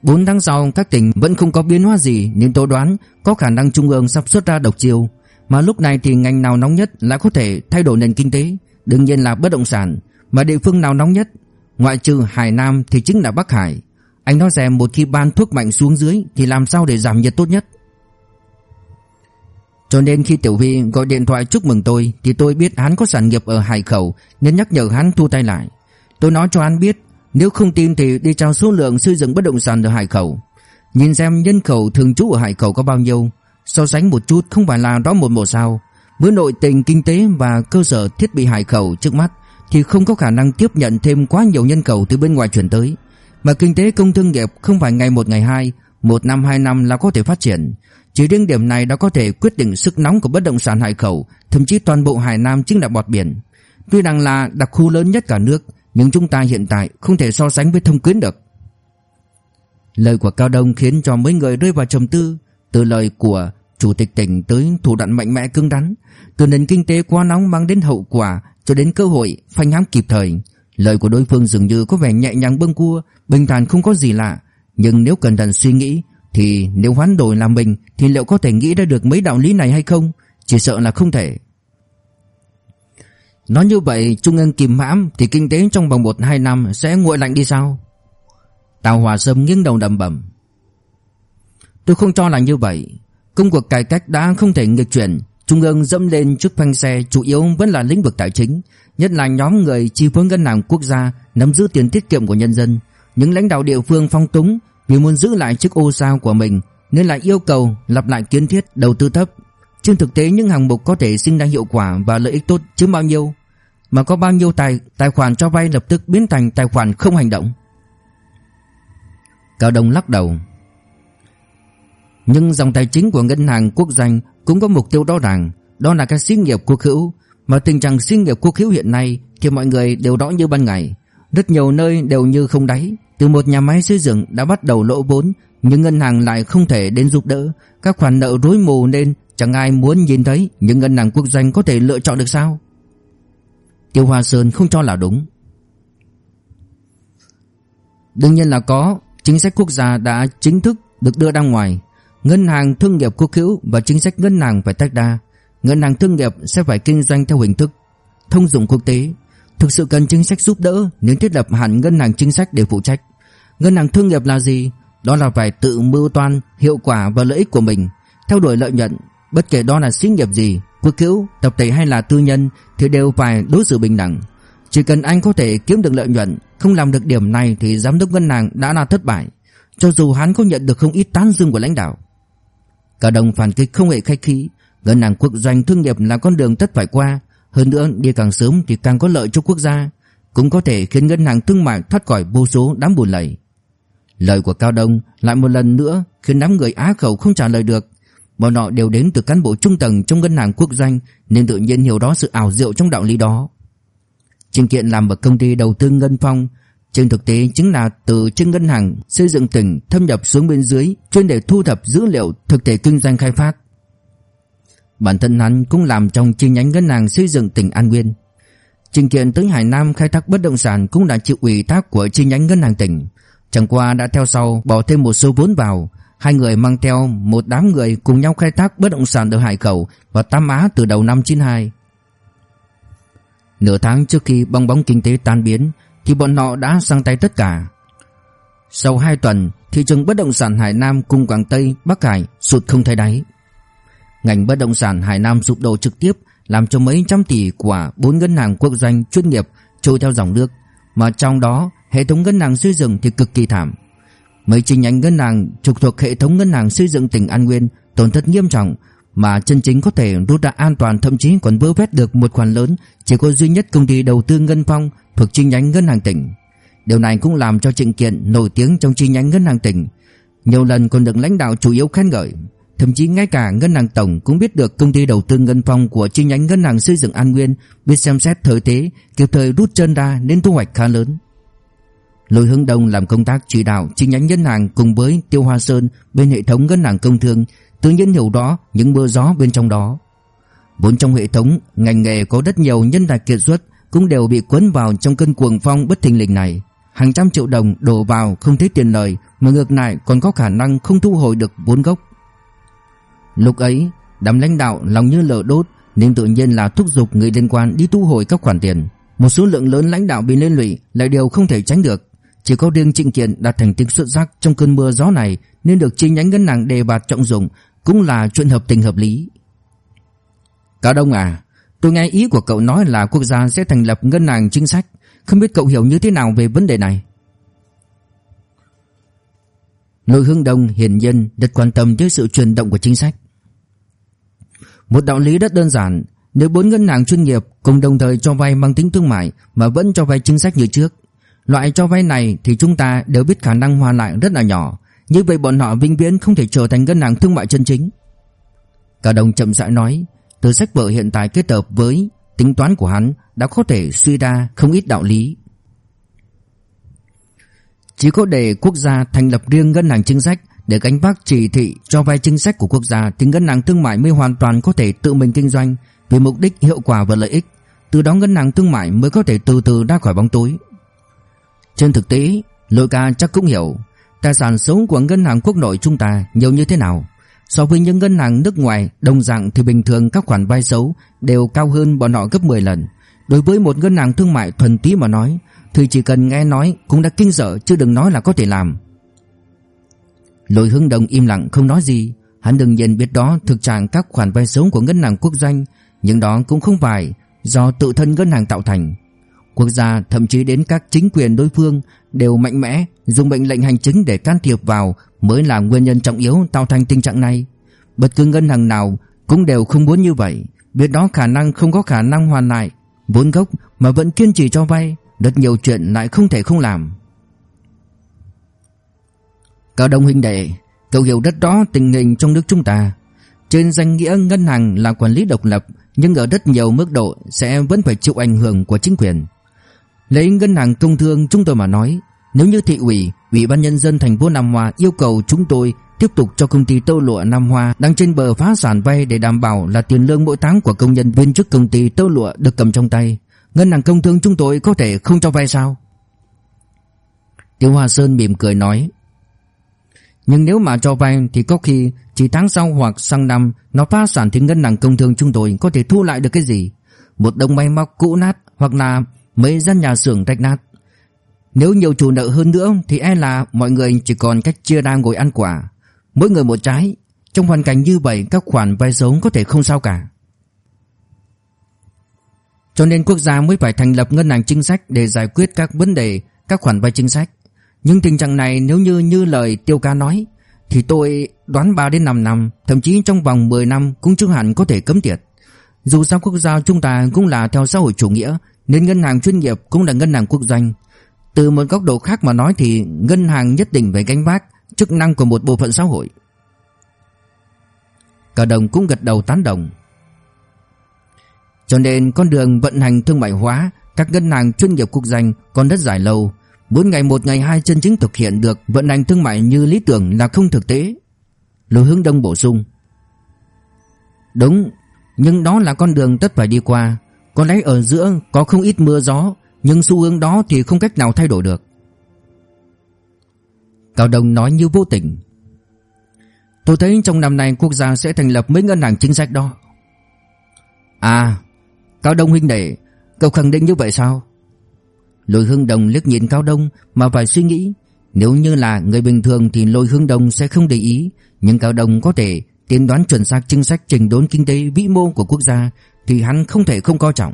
bốn tháng sau các tỉnh vẫn không có biến hóa gì nên tôi đoán có khả năng trung ương sắp xuất ra độc chiêu. Mà lúc này thì ngành nào nóng nhất lại có thể thay đổi nền kinh tế, đương nhiên là bất động sản. Mà địa phương nào nóng nhất Ngoại trừ Hải Nam thì chính là Bắc Hải Anh nói rằng một khi ban thuốc mạnh xuống dưới Thì làm sao để giảm nhiệt tốt nhất cho nên khi Tiểu Huy gọi điện thoại chúc mừng tôi Thì tôi biết hắn có sản nghiệp ở Hải Khẩu Nên nhắc nhở hắn thu tay lại Tôi nói cho hắn biết Nếu không tin thì đi trao số lượng xây dựng bất động sản ở Hải Khẩu Nhìn xem nhân khẩu thường trú ở Hải Khẩu có bao nhiêu So sánh một chút không phải là đó một một sao Với nội tình kinh tế và cơ sở thiết bị hải khẩu trước mắt thì không có khả năng tiếp nhận thêm quá nhiều nhân khẩu từ bên ngoài chuyển tới. Mà kinh tế công thương nghiệp không phải ngày một ngày hai, một năm hai năm là có thể phát triển. Chỉ riêng điểm này đã có thể quyết định sức nóng của bất động sản hải khẩu, thậm chí toàn bộ Hải Nam chính là bọt biển. Tuy rằng là đặc khu lớn nhất cả nước, nhưng chúng ta hiện tại không thể so sánh với thông quyến được. Lời của Cao Đông khiến cho mấy người rơi vào trầm tư, từ lời của chủ tịch tỉnh tới thủ đoạn mạnh mẽ cứng rắn, từ nền kinh tế quá nóng mang đến hậu quả cho đến cơ hội phanh hãm kịp thời. Lời của đối phương dường như có vẻ nhẹ nhàng bâng cua, bình thản không có gì lạ, nhưng nếu cẩn thận suy nghĩ thì nếu hoán đổi làm mình thì liệu có thể nghĩ ra được mấy đạo lý này hay không? Chỉ sợ là không thể. Nói như vậy, Trung ương kìm hãm thì kinh tế trong vòng 1-2 năm sẽ nguội lạnh đi sao? Tào Hòa Sâm nghiêng đầu đầm bẩm. Tôi không cho là như vậy. Công cuộc cải cách đã không thể nghịch chuyển, Trung ương dẫm lên trước phanh xe chủ yếu vẫn là lĩnh vực tài chính, nhất là nhóm người chi phối ngân hàng quốc gia nắm giữ tiền tiết kiệm của nhân dân. Những lãnh đạo địa phương phong túng vì muốn giữ lại chiếc ô sao của mình nên lại yêu cầu lặp lại kiến thiết đầu tư thấp. Trên thực tế những hạng mục có thể sinh ra hiệu quả và lợi ích tốt chứ bao nhiêu, mà có bao nhiêu tài tài khoản cho vay lập tức biến thành tài khoản không hành động. Cao Đông lắc đầu. Nhưng dòng tài chính của ngân hàng quốc doanh cũng có mục tiêu rõ ràng, đó là các xí nghiệp quốc hữu, mà tình trạng xí nghiệp quốc hữu hiện nay thì mọi người đều rõ như ban ngày, rất nhiều nơi đều như không đáy, từ một nhà máy xây dựng đã bắt đầu lỗ vốn, nhưng ngân hàng lại không thể đến giúp đỡ, các khoản nợ rối mù nên chẳng ai muốn nhìn thấy, nhưng ngân hàng quốc doanh có thể lựa chọn được sao? Tiêu Hoa Sơn không cho là đúng. Đương nhiên là có, chính sách quốc gia đã chính thức được đưa ra ngoài, ngân hàng thương nghiệp quốc hữu và chính sách ngân hàng phải tách ra, ngân hàng thương nghiệp sẽ phải kinh doanh theo hình thức thông dụng quốc tế, thực sự cần chính sách giúp đỡ nếu thiết lập hẳn ngân hàng chính sách để phụ trách. Ngân hàng thương nghiệp là gì? Đó là phải tự mưu toan hiệu quả và lợi ích của mình, theo đuổi lợi nhuận, bất kể đó là xí nghiệp gì, quốc hữu, tập thể hay là tư nhân thì đều phải đối xử bình đẳng. Chỉ cần anh có thể kiếm được lợi nhuận, không làm được điểm này thì giám đốc ngân hàng đã là thất bại, cho dù hắn có nhận được không ít tán dương của lãnh đạo. Cả đồng phản kích không hề khách khí, ngân hàng quốc doanh thương nghiệp là con đường tất phải qua, hơn nữa đi càng sớm thì càng có lợi cho quốc gia, cũng có thể khiến ngân hàng thương mại thoát khỏi vô số đám buồn lầy. Lời của Cao Đông lại một lần nữa khiến đám người á khẩu không trả lời được. Bọn họ đều đến từ cán bộ trung tầng trong ngân hàng quốc doanh nên tự nhiên hiểu đó sự ảo diệu trong đạo lý đó. Trình Kiện làm ở công ty đầu tư Ngân Phong, trên thực tế chính là từ trên ngân hàng xây dựng tỉnh thâm nhập xuống bên dưới chuyên để thu thập dữ liệu thực thể kinh doanh khai phát. Bản thân hắn cũng làm trong chi nhánh ngân hàng xây dựng tỉnh An Nguyên. Trình Kiện tới Hải Nam khai thác bất động sản cũng đã chịu ủy thác của chi nhánh ngân hàng tỉnh. Chẳng qua đã theo sau bỏ thêm một số vốn vào, hai người mang theo một đám người cùng nhau khai thác bất động sản ở Hải Khẩu và Tam Á từ đầu năm 92. Nửa tháng trước khi bong bóng kinh tế tan biến thì bọn họ đã sang tay tất cả. Sau 2 tuần, thị trường bất động sản Hải Nam cùng Quảng Tây, Bắc Hải sụt không thấy đáy. Ngành bất động sản Hải Nam sụp đổ trực tiếp làm cho mấy trăm tỷ của bốn ngân hàng quốc doanh chuyên nghiệp trôi theo dòng nước, mà trong đó hệ thống ngân hàng xây dựng thì cực kỳ thảm. Mấy chi nhánh ngân hàng trực thuộc hệ thống ngân hàng xây dựng tỉnh An Nguyên tổn thất nghiêm trọng mà chân chính có thể rút ra an toàn thậm chí còn vơ vét được một khoản lớn chỉ có duy nhất công ty đầu tư Ngân Phong thuộc chi nhánh ngân hàng tỉnh. Điều này cũng làm cho Trịnh Kiện nổi tiếng trong chi nhánh ngân hàng tỉnh, nhiều lần còn được lãnh đạo chủ yếu khen ngợi. Thậm chí ngay cả ngân hàng tổng cũng biết được công ty đầu tư Ngân Phong của chi nhánh ngân hàng xây dựng An Nguyên biết xem xét thời thế, kịp thời rút chân ra nên thu hoạch khá lớn. Lôi Hướng Đông làm công tác chỉ đạo chi nhánh ngân hàng cùng với Tiêu Hoa Sơn bên hệ thống ngân hàng công thương, tự nhiên hiểu đó những mưa gió bên trong đó. Vốn trong hệ thống ngành nghề có rất nhiều nhân tài kiệt xuất cũng đều bị cuốn vào trong cơn cuồng phong bất thình lình này. Hàng trăm triệu đồng đổ vào không thấy tiền lời mà ngược lại còn có khả năng không thu hồi được vốn gốc. Lúc ấy, đám lãnh đạo lòng như lửa đốt nên tự nhiên là thúc giục người liên quan đi thu hồi các khoản tiền. Một số lượng lớn lãnh đạo bị liên lụy là điều không thể tránh được. Chỉ có riêng Trịnh Kiện đạt thành tích xuất sắc trong cơn mưa gió này nên được chi nhánh ngân hàng đề bạt trọng dụng cũng là chuyện hợp tình hợp lý. Cao Đông à, tôi nghe ý của cậu nói là quốc gia sẽ thành lập ngân hàng chính sách, không biết cậu hiểu như thế nào về vấn đề này. Nội hương Đông hiển nhiên rất quan tâm tới sự chuyển động của chính sách. Một đạo lý rất đơn giản, nếu bốn ngân hàng chuyên nghiệp cùng đồng thời cho vay mang tính thương mại mà vẫn cho vay chính sách như trước, loại cho vay này thì chúng ta đều biết khả năng hoàn lại rất là nhỏ, như vậy bọn họ vĩnh viễn không thể trở thành ngân hàng thương mại chân chính. Cả đồng chậm rãi nói, từ sách vở hiện tại kết hợp với tính toán của hắn đã có thể suy ra không ít đạo lý. Chỉ có để quốc gia thành lập riêng ngân hàng chính sách để gánh vác chỉ thị cho vay chính sách của quốc gia thì ngân hàng thương mại mới hoàn toàn có thể tự mình kinh doanh vì mục đích hiệu quả và lợi ích. Từ đó ngân hàng thương mại mới có thể từ từ ra khỏi bóng tối. Trên thực tế, Lôi ca chắc cũng hiểu tài sản xấu của ngân hàng quốc nội chúng ta nhiều như thế nào. So với những ngân hàng nước ngoài đồng dạng thì bình thường các khoản vay xấu đều cao hơn bọn họ gấp 10 lần. Đối với một ngân hàng thương mại thuần túy mà nói thì chỉ cần nghe nói cũng đã kinh sợ chứ đừng nói là có thể làm. Lôi Hưng Đồng im lặng không nói gì, hắn đương nhiên biết đó thực trạng các khoản vay sống của ngân hàng quốc doanh, nhưng đó cũng không phải do tự thân ngân hàng tạo thành. Quốc gia thậm chí đến các chính quyền đối phương đều mạnh mẽ dùng mệnh lệnh hành chính để can thiệp vào mới là nguyên nhân trọng yếu tạo thành tình trạng này. Bất cứ ngân hàng nào cũng đều không muốn như vậy, biết đó khả năng không có khả năng hoàn lại vốn gốc mà vẫn kiên trì cho vay, rất nhiều chuyện lại không thể không làm. Cao Đông huynh đệ, cậu hiểu rất rõ tình hình trong nước chúng ta. Trên danh nghĩa ngân hàng là quản lý độc lập, nhưng ở rất nhiều mức độ sẽ vẫn phải chịu ảnh hưởng của chính quyền. Lấy ngân hàng công thương chúng tôi mà nói, nếu như thị ủy, ủy ban nhân dân thành phố Nam Hoa yêu cầu chúng tôi tiếp tục cho công ty tơ lụa Nam Hoa đang trên bờ phá sản vay để đảm bảo là tiền lương mỗi tháng của công nhân viên chức công ty tơ lụa được cầm trong tay, ngân hàng công thương chúng tôi có thể không cho vay sao? Tiêu Hoa Sơn mỉm cười nói, nhưng nếu mà cho vay thì có khi chỉ tháng sau hoặc sang năm, nó phá sản thì ngân hàng công thương chúng tôi có thể thu lại được cái gì? Một đồng máy móc cũ nát hoặc là mấy gian nhà xưởng rách nát. Nếu nhiều chủ nợ hơn nữa thì e là mọi người chỉ còn cách chia ra ngồi ăn quả. Mỗi người một trái. Trong hoàn cảnh như vậy, các khoản vay giống có thể không sao cả. Cho nên quốc gia mới phải thành lập ngân hàng chính sách để giải quyết các vấn đề, các khoản vay chính sách. Nhưng tình trạng này nếu như như lời Tiêu Ca nói thì tôi đoán 3 đến 5 năm, thậm chí trong vòng 10 năm cũng chưa hẳn có thể cấm tiệt. Dù sao quốc gia chúng ta cũng là theo xã hội chủ nghĩa nên ngân hàng chuyên nghiệp cũng là ngân hàng quốc doanh. Từ một góc độ khác mà nói thì ngân hàng nhất định phải gánh vác chức năng của một bộ phận xã hội. Cả đồng cũng gật đầu tán đồng. Cho nên con đường vận hành thương mại hóa các ngân hàng chuyên nghiệp quốc doanh còn rất dài lâu, Bốn ngày một ngày hai chân chính thực hiện được vận hành thương mại như lý tưởng là không thực tế. Lôi hướng đông bổ sung. Đúng, nhưng đó là con đường tất phải đi qua. Có lẽ ở giữa có không ít mưa gió, nhưng xu hướng đó thì không cách nào thay đổi được. Cao Đông nói như vô tình. Tôi thấy trong năm nay quốc gia sẽ thành lập mấy ngân hàng chính sách đó. À, Cao Đông huynh đệ, cậu khẳng định như vậy sao? Lôi Hưng Đồng liếc nhìn Cao Đông mà phải suy nghĩ, nếu như là người bình thường thì Lôi Hưng Đồng sẽ không để ý, nhưng Cao Đông có thể tiên đoán chuẩn xác chính sách trình đốn kinh tế vĩ mô của quốc gia thì hắn không thể không coi trọng.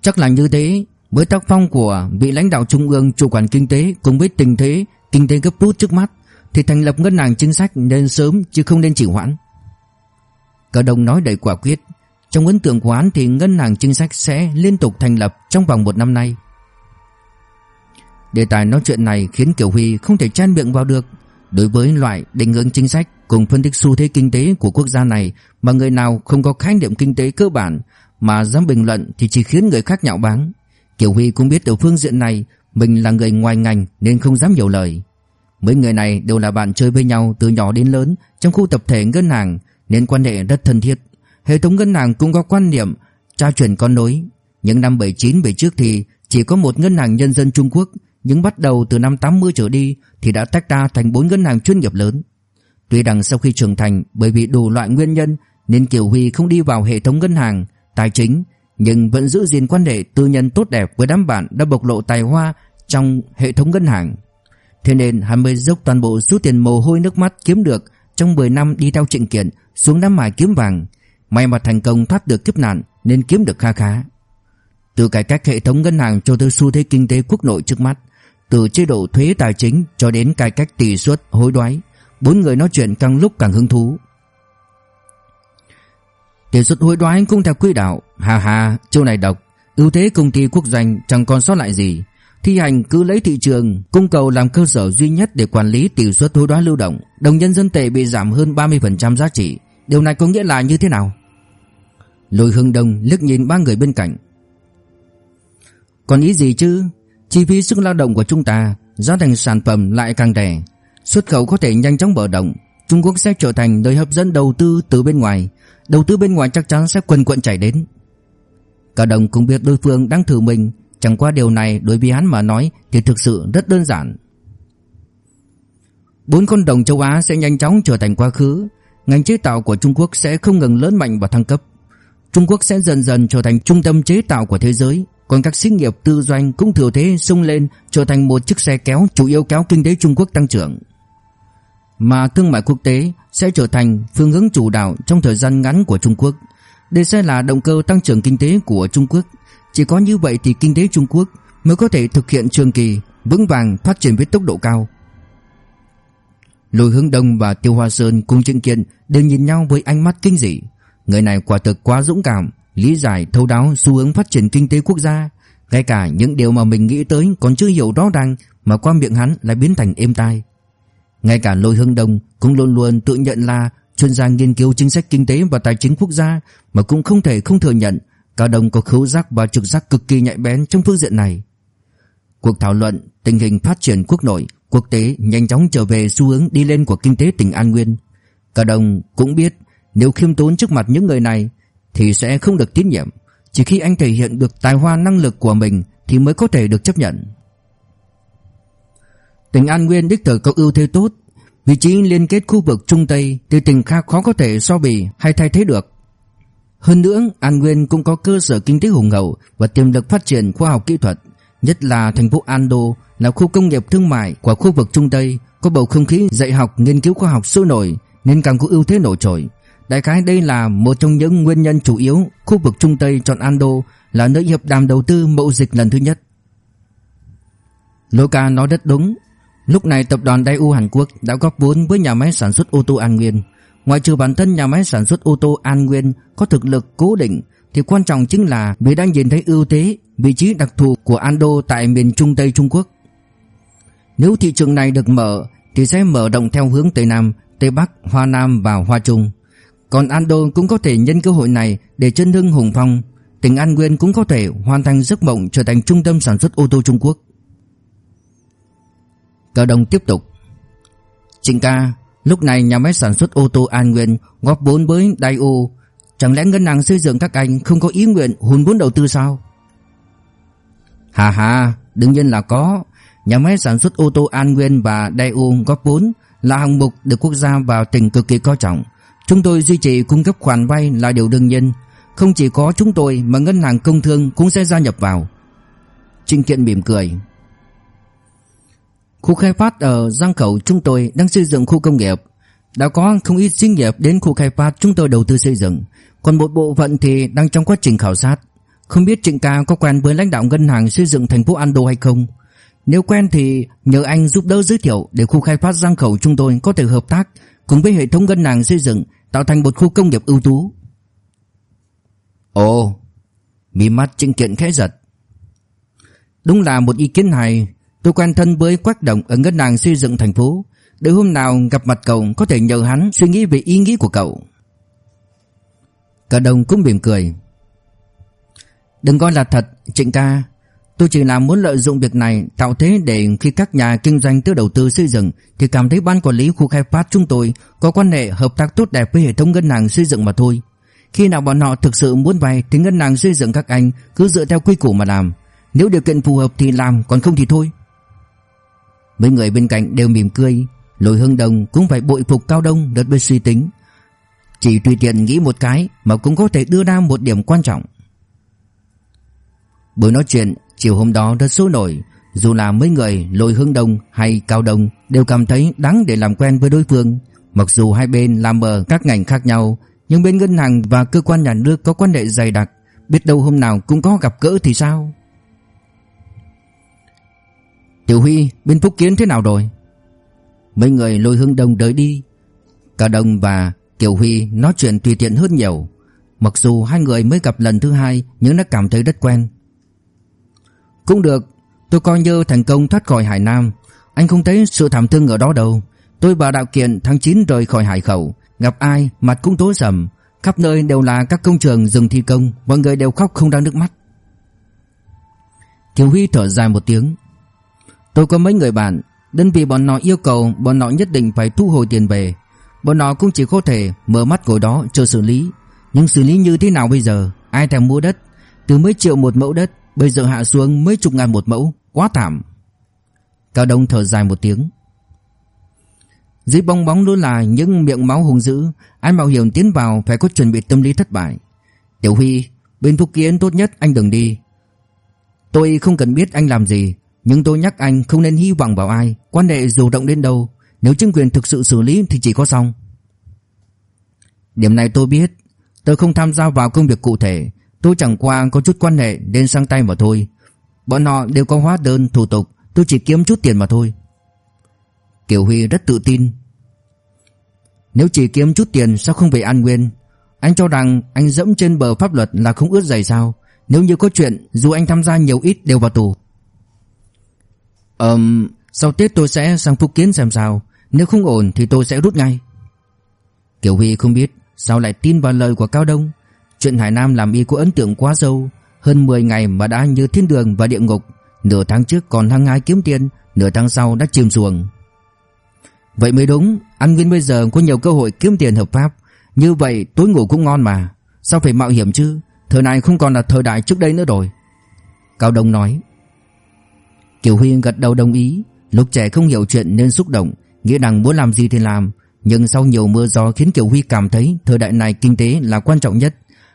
Chắc là như thế, với tác phong của vị lãnh đạo trung ương chủ quản kinh tế cùng với tình thế kinh tế gấp rút trước mắt thì thành lập ngân hàng chính sách nên sớm chứ không nên trì hoãn. Cao Đông nói đầy quả quyết, trong ấn tượng của hắn thì ngân hàng chính sách sẽ liên tục thành lập trong vòng một năm nay. Đề tài nói chuyện này khiến Kiều Huy không thể chen miệng vào được. Đối với loại định hướng chính sách cùng phân tích xu thế kinh tế của quốc gia này mà người nào không có khái niệm kinh tế cơ bản mà dám bình luận thì chỉ khiến người khác nhạo báng. Kiều Huy cũng biết ở phương diện này, mình là người ngoài ngành nên không dám nhiều lời. Mấy người này đều là bạn chơi với nhau từ nhỏ đến lớn trong khu tập thể ngân hàng nên quan hệ rất thân thiết. Hệ thống ngân hàng cũng có quan niệm trao chuyển con nối. Những năm 79 về trước thì chỉ có một ngân hàng nhân dân Trung Quốc, nhưng bắt đầu từ năm 80 trở đi thì đã tách ra thành bốn ngân hàng chuyên nghiệp lớn. Tuy rằng sau khi trưởng thành bởi vì đủ loại nguyên nhân nên Kiều Huy không đi vào hệ thống ngân hàng, tài chính, nhưng vẫn giữ gìn quan hệ tư nhân tốt đẹp với đám bạn đã bộc lộ tài hoa trong hệ thống ngân hàng. Thế nên hắn mới dốc toàn bộ số tiền mồ hôi nước mắt kiếm được trong 10 năm đi theo trịnh kiện xuống đám mài kiếm vàng, May mà thành công thoát được kiếp nạn nên kiếm được kha khá. Từ cải cách hệ thống ngân hàng cho tới xu thế kinh tế quốc nội trước mắt, từ chế độ thuế tài chính cho đến cải cách tỷ suất hối đoái, bốn người nói chuyện càng lúc càng hứng thú. Tỷ suất hối đoái cũng theo quy đạo Hà hà châu này độc Ưu thế công ty quốc doanh chẳng còn sót lại gì Thi hành cứ lấy thị trường Cung cầu làm cơ sở duy nhất để quản lý tỷ suất hối đoái lưu động Đồng nhân dân tệ bị giảm hơn 30% giá trị Điều này có nghĩa là như thế nào Lôi hưng đông liếc nhìn ba người bên cạnh. Còn ý gì chứ? Chi phí sức lao động của chúng ta Giá thành sản phẩm lại càng rẻ. Xuất khẩu có thể nhanh chóng mở rộng. Trung Quốc sẽ trở thành nơi hấp dẫn đầu tư từ bên ngoài. Đầu tư bên ngoài chắc chắn sẽ quần quận chảy đến. Cả đồng cũng biết đối phương đang thử mình. Chẳng qua điều này đối với hắn mà nói Thì thực sự rất đơn giản. Bốn con đồng châu Á sẽ nhanh chóng trở thành quá khứ. Ngành chế tạo của Trung Quốc sẽ không ngừng lớn mạnh và thăng cấp. Trung Quốc sẽ dần dần trở thành trung tâm chế tạo của thế giới. Còn các xí nghiệp tư doanh cũng thừa thế sung lên, Trở thành một chiếc xe kéo chủ yếu kéo kinh tế Trung Quốc tăng trưởng. Mà thương mại quốc tế sẽ trở thành phương hướng chủ đạo trong thời gian ngắn của Trung Quốc. Đây sẽ là động cơ tăng trưởng kinh tế của Trung Quốc. Chỉ có như vậy thì kinh tế Trung Quốc mới có thể thực hiện trường kỳ, vững vàng, phát triển với tốc độ cao. Lôi hướng đông và Tiêu Hoa Sơn cùng Trịnh Kiện đều nhìn nhau với ánh mắt kinh dị. Người này quả thực quá dũng cảm Lý giải thấu đáo xu hướng phát triển kinh tế quốc gia Ngay cả những điều mà mình nghĩ tới còn chưa hiểu rõ ràng Mà qua miệng hắn lại biến thành êm tai Ngay cả lôi hương đông cũng luôn luôn tự nhận là chuyên gia nghiên cứu chính sách kinh tế và tài chính quốc gia mà cũng không thể không thừa nhận Cao Đông có khứu giác và trực giác cực kỳ nhạy bén trong phương diện này. Cuộc thảo luận tình hình phát triển quốc nội, quốc tế nhanh chóng trở về xu hướng đi lên của kinh tế tỉnh An Nguyên. Cao Đông cũng biết nếu khiêm tốn trước mặt những người này thì sẽ không được tín nhiệm. Chỉ khi anh thể hiện được tài hoa năng lực của mình thì mới có thể được chấp nhận. Tỉnh An Nguyên đích thực có ưu thế tốt Vị trí liên kết khu vực Trung Tây thì tỉnh khác khó có thể so bì hay thay thế được. Hơn nữa, An Nguyên cũng có cơ sở kinh tế hùng hậu và tiềm lực phát triển khoa học kỹ thuật, nhất là thành phố Ando là khu công nghiệp thương mại của khu vực Trung Tây, có bầu không khí dạy học nghiên cứu khoa học sôi nổi nên càng có ưu thế nổi trội. Đại khái đây là một trong những nguyên nhân chủ yếu khu vực Trung Tây chọn Ando là nơi hiệp đàm đầu tư mậu dịch lần thứ nhất. Lô ca nói rất đúng, Lúc này tập đoàn Daewoo Hàn Quốc đã góp vốn với nhà máy sản xuất ô tô An Nguyên. Ngoài trừ bản thân nhà máy sản xuất ô tô An Nguyên có thực lực cố định thì quan trọng chính là vì đang nhìn thấy ưu thế, vị trí đặc thù của Ando tại miền Trung Tây Trung Quốc. Nếu thị trường này được mở thì sẽ mở rộng theo hướng Tây Nam, Tây Bắc, Hoa Nam và Hoa Trung. Còn Ando cũng có thể nhân cơ hội này để chân hưng hùng phong. Tỉnh An Nguyên cũng có thể hoàn thành giấc mộng trở thành trung tâm sản xuất ô tô Trung Quốc. Cao Đông tiếp tục. Trịnh ca Lúc này nhà máy sản xuất ô tô An Nguyên góp vốn với daiu, Chẳng lẽ ngân hàng xây dựng các anh không có ý nguyện hùn vốn đầu tư sao? Hà hà Đương nhiên là có. Nhà máy sản xuất ô tô An Nguyên và daiu góp vốn Là hạng mục được quốc gia và tỉnh cực kỳ coi trọng. Chúng tôi duy trì cung cấp khoản vay là điều đương nhiên Không chỉ có chúng tôi mà ngân hàng công thương cũng sẽ gia nhập vào Trịnh Kiện mỉm cười Khu khai phát ở Giang Khẩu chúng tôi đang xây dựng khu công nghiệp. Đã có không ít doanh nghiệp đến khu khai phát chúng tôi đầu tư xây dựng. Còn một bộ phận thì đang trong quá trình khảo sát. Không biết Trịnh Ca có quen với lãnh đạo ngân hàng xây dựng thành phố Ando hay không? Nếu quen thì nhờ anh giúp đỡ giới thiệu để khu khai phát Giang Khẩu chúng tôi có thể hợp tác cùng với hệ thống ngân hàng xây dựng tạo thành một khu công nghiệp ưu tú. Ồ, mi mắt Trịnh Kiện khẽ giật. Đúng là một ý kiến hay, Tôi quen thân với Quách Động ở ngân hàng xây dựng thành phố. Để hôm nào gặp mặt cậu có thể nhờ hắn suy nghĩ về ý nghĩ của cậu. Cả đồng cũng mỉm cười. Đừng coi là thật, Trịnh ca. Tôi chỉ là muốn lợi dụng việc này, tạo thế để khi các nhà kinh doanh tới đầu tư xây dựng, thì cảm thấy ban quản lý khu khai phát chúng tôi có quan hệ hợp tác tốt đẹp với hệ thống ngân hàng xây dựng mà thôi. Khi nào bọn họ thực sự muốn vay, thì ngân hàng xây dựng các anh cứ dựa theo quy củ mà làm. Nếu điều kiện phù hợp thì làm, còn không thì thôi. Mấy người bên cạnh đều mỉm cười Lôi hưng đồng cũng phải bội phục cao đông đợt bên suy tính Chỉ tùy tiện nghĩ một cái Mà cũng có thể đưa ra một điểm quan trọng Buổi nói chuyện chiều hôm đó rất sôi nổi, Dù là mấy người lôi hưng đồng hay cao đông Đều cảm thấy đáng để làm quen với đối phương. Mặc dù hai bên làm ở các ngành khác nhau, Nhưng bên ngân hàng và cơ quan nhà nước có quan hệ dày đặc, Biết đâu hôm nào cũng có gặp gỡ thì sao? Tiểu Huy, bên Phúc Kiến thế nào rồi? Mấy người lôi hưng đông đợi đi. Cao Đông và Kiều Huy nói chuyện tùy tiện hơn nhiều. Mặc dù hai người mới gặp lần thứ hai Nhưng đã cảm thấy rất quen. Cũng được, Tôi coi như thành công thoát khỏi Hải Nam. Anh không thấy sự thảm thương ở đó đâu. Tôi và Đạo Kiện tháng 9 rời khỏi Hải Khẩu. Gặp ai, mặt cũng tối sầm. Khắp nơi đều là các công trường dừng thi công. Mọi người đều khóc không ra nước mắt. Thiếu Huy thở dài một tiếng. Tôi có mấy người bạn, Đơn vị bọn nó yêu cầu bọn nó nhất định phải thu hồi tiền về. Bọn nó cũng chỉ có thể mở mắt ngồi đó chờ xử lý. Nhưng xử lý như thế nào bây giờ? Ai thèm mua đất? Từ mấy triệu một mẫu đất Bây giờ hạ xuống mấy chục ngàn một mẫu, Quá thảm. Cao Đông thở dài một tiếng. Dưới bong bóng luôn là những miệng máu hung dữ Ai mạo hiểm tiến vào phải có chuẩn bị tâm lý thất bại. Tiểu Huy, Bên Phúc Kiến tốt nhất, anh đừng đi. Tôi không cần biết anh làm gì, Nhưng tôi nhắc anh không nên hy vọng vào ai, Quan hệ dù động đến đâu, Nếu chính quyền thực sự xử lý thì chỉ có xong. Điểm này tôi biết, Tôi không tham gia vào công việc cụ thể Tôi chẳng qua có chút quan hệ nên sang tay mà thôi. Bọn họ đều có hóa đơn, thủ tục, Tôi chỉ kiếm chút tiền mà thôi. Kiều Huy rất tự tin. Nếu chỉ kiếm chút tiền, sao không về An Nguyên? Anh cho rằng anh dẫm trên bờ pháp luật là không ướt giày sao? Nếu như có chuyện, Dù anh tham gia nhiều ít đều vào tù. Ờm, Sau Tết tôi sẽ sang Phúc Kiến xem sao. Nếu không ổn thì tôi sẽ rút ngay. Kiều Huy không biết, Sao lại tin vào lời của Cao Đông? Chuyện Hải Nam làm y có ấn tượng quá sâu. Hơn 10 ngày mà đã như thiên đường và địa ngục. Nửa tháng trước còn hăng hái kiếm tiền, Nửa tháng sau đã chìm xuồng. Vậy mới đúng, An Nguyên bây giờ có nhiều cơ hội kiếm tiền hợp pháp. Như vậy tối ngủ cũng ngon mà. Sao phải mạo hiểm chứ? Thời này không còn là thời đại trước đây nữa rồi. Cao Đông nói. Kiều Huy gật đầu đồng ý. Lúc trẻ không hiểu chuyện nên xúc động, Nghĩ rằng muốn làm gì thì làm. Nhưng sau nhiều mưa gió khiến Kiều Huy cảm thấy Thời đại này kinh tế là quan trọng nhất.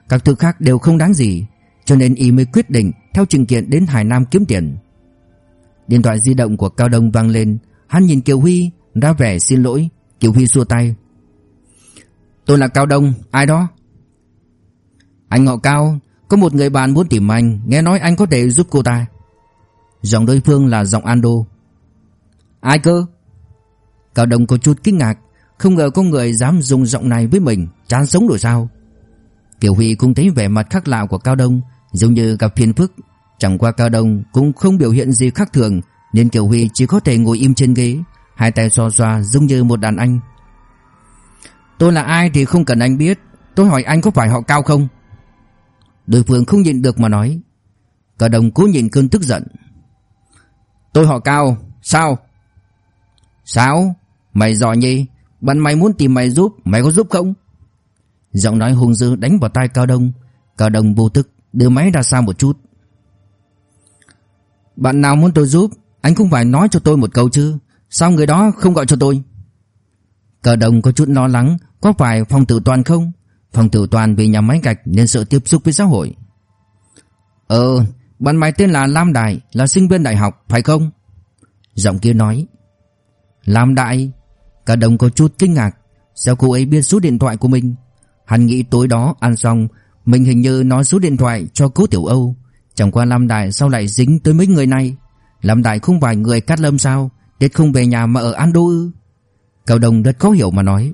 Các thứ khác đều không đáng gì Cho nên y mới quyết định Theo trình kiện đến Hải Nam kiếm tiền. Điện thoại di động của Cao Đông vang lên. Hắn nhìn Kiều Huy ra vẻ xin lỗi. Kiều Huy xua tay. Tôi là Cao Đông, ai đó? Anh họ Cao Có một người bạn muốn tìm anh Nghe nói anh có thể giúp cô ta. Giọng đối phương là giọng Ando. Ai cơ? Cao Đông có chút kinh ngạc Không ngờ có người dám dùng giọng này với mình Chán sống rồi sao? Kiều Huy cũng thấy vẻ mặt khác lạ của Cao Đông, Giống như gặp phiền phức. Chẳng qua Cao Đông cũng không biểu hiện gì khác thường, Nên Kiều Huy chỉ có thể ngồi im trên ghế, Hai tay xoa xoa giống như một đàn anh. Tôi là ai thì không cần anh biết, Tôi hỏi anh có phải họ Cao không? Đối phương không nhịn được mà nói. Cao Đông cố nhìn cơn tức giận. Tôi họ Cao, Sao? Sao? Mày giỏi nhỉ Bạn mày muốn tìm mày giúp, Mày có giúp không? Giọng nói hung dữ đánh vào tai Cao Đông. Cao Đông vô thức đưa máy ra xa một chút. Bạn nào muốn tôi giúp? Anh cũng phải nói cho tôi một câu chứ. Sao người đó không gọi cho tôi? Cao Đông có chút lo lắng, Có phải phòng tử toàn không? Phòng tử toàn vì nhà máy gạch nên sợ tiếp xúc với xã hội. Ờ Bạn mày tên là Lam Đại, Là sinh viên đại học, phải không? Giọng kia nói. Lam Đại. Cả đồng có chút kinh ngạc. Sao cô ấy biết số điện thoại của mình? Hắn nghĩ tối đó ăn xong, Mình hình như nói số điện thoại cho cố Tiểu Âu. Chẳng qua Lam Đại sao lại dính tới mấy người này? Lam Đại không phải người cắt lâm sao? Tết không về nhà mà ở An Đô ư? Cao Đồng rất khó hiểu mà nói.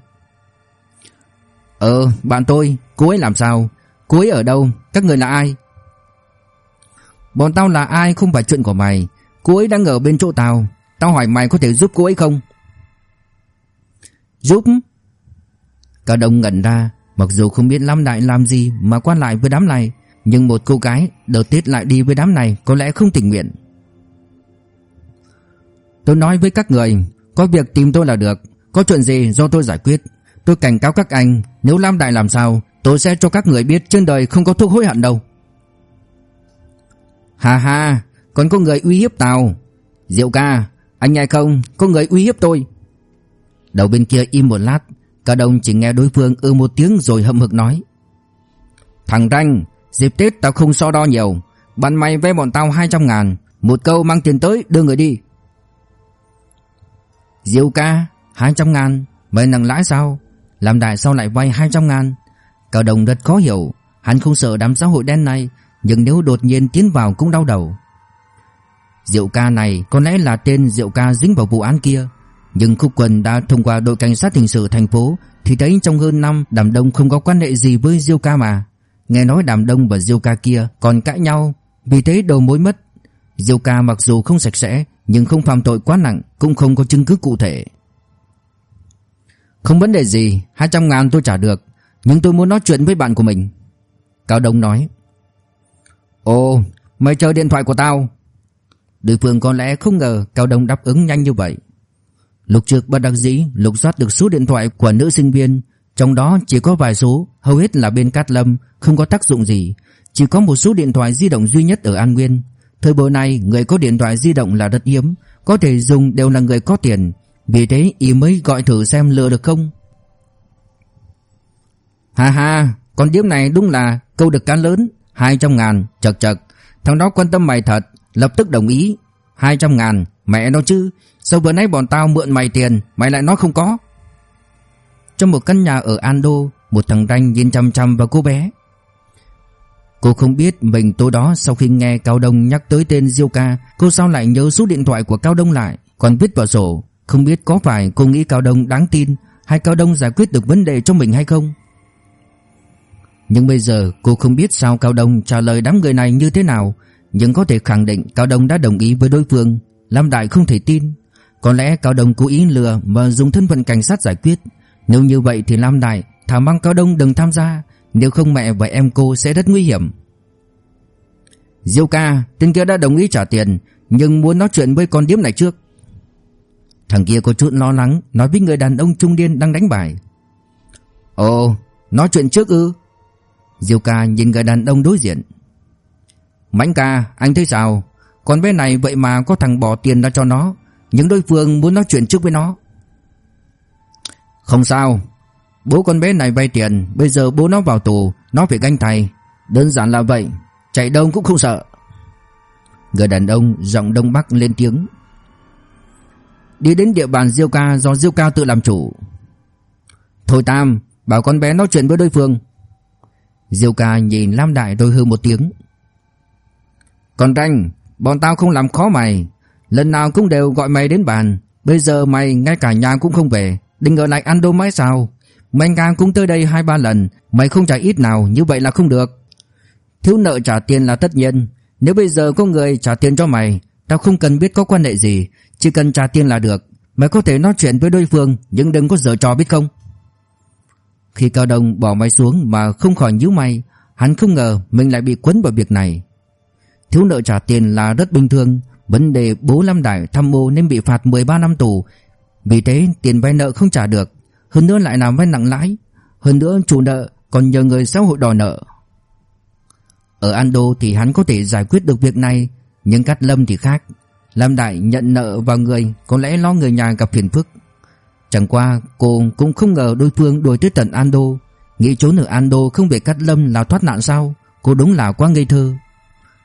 Ờ bạn tôi, Cô ấy làm sao? Cô ấy ở đâu? Các người là ai? Bọn tao là ai không phải chuyện của mày. Cô ấy đang ở bên chỗ tao. Tao hỏi mày có thể giúp cô ấy không? Giúp? Cao Đông ngẩn ra. Mặc dù không biết Lam Đại làm gì Mà quan lại với đám này, Nhưng một cô gái đầu Tết lại đi với đám này Có lẽ không tình nguyện. Tôi nói với các người, Có việc tìm tôi là được, Có chuyện gì do tôi giải quyết. Tôi cảnh cáo các anh, Nếu Lam Đại làm sao, Tôi sẽ cho các người biết trên đời không có thuốc hối hận đâu. Hà hà Còn có người uy hiếp tao. Diệu ca, Anh nghe không? Có người uy hiếp tôi. Đầu bên kia im một lát Cả đồng chỉ nghe đối phương ư một tiếng rồi hậm hực nói. Thằng Ranh, Dịp Tết tao không so đo nhiều. Bạn mày vay bọn tao 200 ngàn. Một câu mang tiền tới, đưa người đi. Diệu ca 200 ngàn. Mày nặng lãi sao? Làm đại sao lại vay 200 ngàn? Cả đồng rất khó hiểu. Hắn không sợ đám xã hội đen này, Nhưng nếu đột nhiên tiến vào cũng đau đầu. Diệu ca này có lẽ là tên Diệu ca dính vào vụ án kia. Nhưng Khúc Quân đã thông qua đội cảnh sát hình sự thành phố, Thì thấy trong hơn năm đàm đông không có quan hệ gì với diêu ca mà. Nghe nói Đàm Đông và Diêu ca kia còn cãi nhau, Vì thế đầu mối mất. Diêu ca mặc dù không sạch sẽ, Nhưng không phạm tội quá nặng, Cũng không có chứng cứ cụ thể. Không vấn đề gì 200 ngàn tôi trả được, Nhưng tôi muốn nói chuyện với bạn của mình. Cao Đông nói. Ồ mày chờ điện thoại của tao. Đối phương có lẽ không ngờ Cao Đông đáp ứng nhanh như vậy. Lúc trước bất đắc dĩ, lục soát được số điện thoại của nữ sinh viên. Trong đó chỉ có vài số, Hầu hết là bên Cát Lâm, Không có tác dụng gì. Chỉ có một số điện thoại di động duy nhất ở An Nguyên. Thời buổi này, người có điện thoại di động là rất hiếm. Có thể dùng đều là người có tiền. Vì thế y mới gọi thử xem lừa được không? Ha ha, Con điếm này đúng là câu được cá lớn. 200 ngàn, chật chật. Thằng đó quan tâm mày thật, Lập tức đồng ý. 200 ngàn Mẹ nó chứ, Sao vừa nãy bọn tao mượn mày tiền, Mày lại nói không có? Trong một căn nhà ở Ando, Một thằng ranh nhìn chăm chăm vào cô bé. Cô không biết mình tối đó sau khi nghe Cao Đông nhắc tới tên Diêu ca, Cô sao lại nhớ số điện thoại của Cao Đông lại, Còn viết vào sổ. Không biết có phải cô nghĩ Cao Đông đáng tin, Hay Cao Đông giải quyết được vấn đề cho mình hay không? Nhưng bây giờ cô không biết sao Cao Đông trả lời đám người này như thế nào, Nhưng có thể khẳng định Cao Đông đã đồng ý với đối phương. Lam Đại không thể tin. Có lẽ Cao Đông cố ý lừa Và dùng thân phận cảnh sát giải quyết. Nếu như vậy thì Lam Đại Thả mang Cao Đông đừng tham gia. Nếu không mẹ và em cô sẽ rất nguy hiểm. Diêu ca, Tên kia đã đồng ý trả tiền, Nhưng muốn nói chuyện với con điếm này trước. Thằng kia có chút lo lắng, Nói với người đàn ông trung niên đang đánh bài. Ồ, Nói chuyện trước ư? Diêu ca nhìn người đàn ông đối diện. Mãnh ca, anh thấy sao? Con bé này vậy mà có thằng bỏ tiền ra cho nó. Những đối phương muốn nói chuyện trước với nó. Không sao. Bố con bé này vay tiền. Bây giờ bố nó vào tù. Nó phải ganh thầy. Đơn giản là vậy. Chạy đâu cũng không sợ. Người đàn ông giọng đông bắc lên tiếng. Đi đến địa bàn Diêu ca do Diêu ca tự làm chủ. Thôi Tam, Bảo con bé nói chuyện với đối phương. Diêu ca nhìn Lam Đại rồi hư một tiếng. Còn Ranh Bọn tao không làm khó mày. Lần nào cũng đều gọi mày đến bàn. Bây giờ mày, ngay cả nhà cũng không về. Định ở lại ăn đô mãi sao? Mày ngang cũng tới đây hai ba lần. Mày không trả ít nào, như vậy là không được. Thiếu nợ trả tiền là tất nhiên. Nếu bây giờ có người trả tiền cho mày, Tao không cần biết có quan hệ gì. Chỉ cần trả tiền là được. Mày có thể nói chuyện với đối phương, Nhưng đừng có dở trò biết không? Khi Cao Đông bỏ máy xuống Mà không khỏi nhíu mày, Hắn không ngờ mình lại bị quấn vào việc này. Thiếu nợ trả tiền là rất bình thường. Vấn đề bố Lâm Đại tham mô nên bị phạt 13 năm tù. Vì thế, tiền vay nợ không trả được. Hơn nữa lại làm vay nặng lãi. Hơn nữa, chủ nợ còn nhờ người xã hội đòi nợ. Ở Ando thì hắn có thể giải quyết được việc này, Nhưng Cát Lâm thì khác. Lâm Đại nhận nợ vào người, Có lẽ lo người nhà gặp phiền phức. Chẳng qua, cô cũng không ngờ đối phương đuổi tới tận Ando. Nghĩ trốn ở Ando không về Cát Lâm là thoát nạn sao? Cô đúng là quá ngây thơ.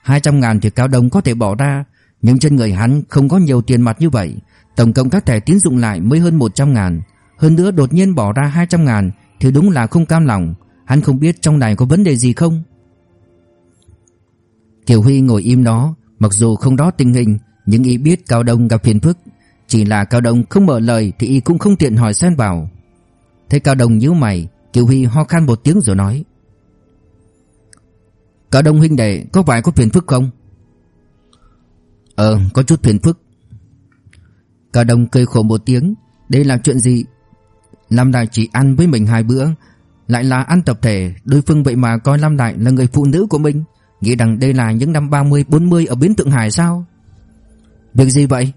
200 ngàn thì Cao Đông có thể bỏ ra, Nhưng trên người hắn không có nhiều tiền mặt như vậy. Tổng cộng các thẻ tín dụng lại mới hơn 100 ngàn. Hơn nữa đột nhiên bỏ ra 200 ngàn Thì đúng là không cam lòng. Hắn không biết trong này có vấn đề gì không? Kiều Huy ngồi im đó, Mặc dù không rõ tình hình, Nhưng y biết Cao Đông gặp phiền phức. Chỉ là Cao Đông không mở lời Thì y cũng không tiện hỏi xen vào. Thấy Cao Đông nhíu mày, Kiều Huy ho khan một tiếng rồi nói Cả Đông huynh đệ, có phải có phiền phức không? Ờ có chút phiền phức. Cả Đông cười khổ một tiếng. Đây là chuyện gì? Lam Đại chỉ ăn với mình hai bữa, Lại là ăn tập thể. Đối phương vậy mà coi Lam Đại là người phụ nữ của mình. Nghĩ rằng đây là những năm 30-40 ở Biến Tượng Hải sao? Việc gì vậy?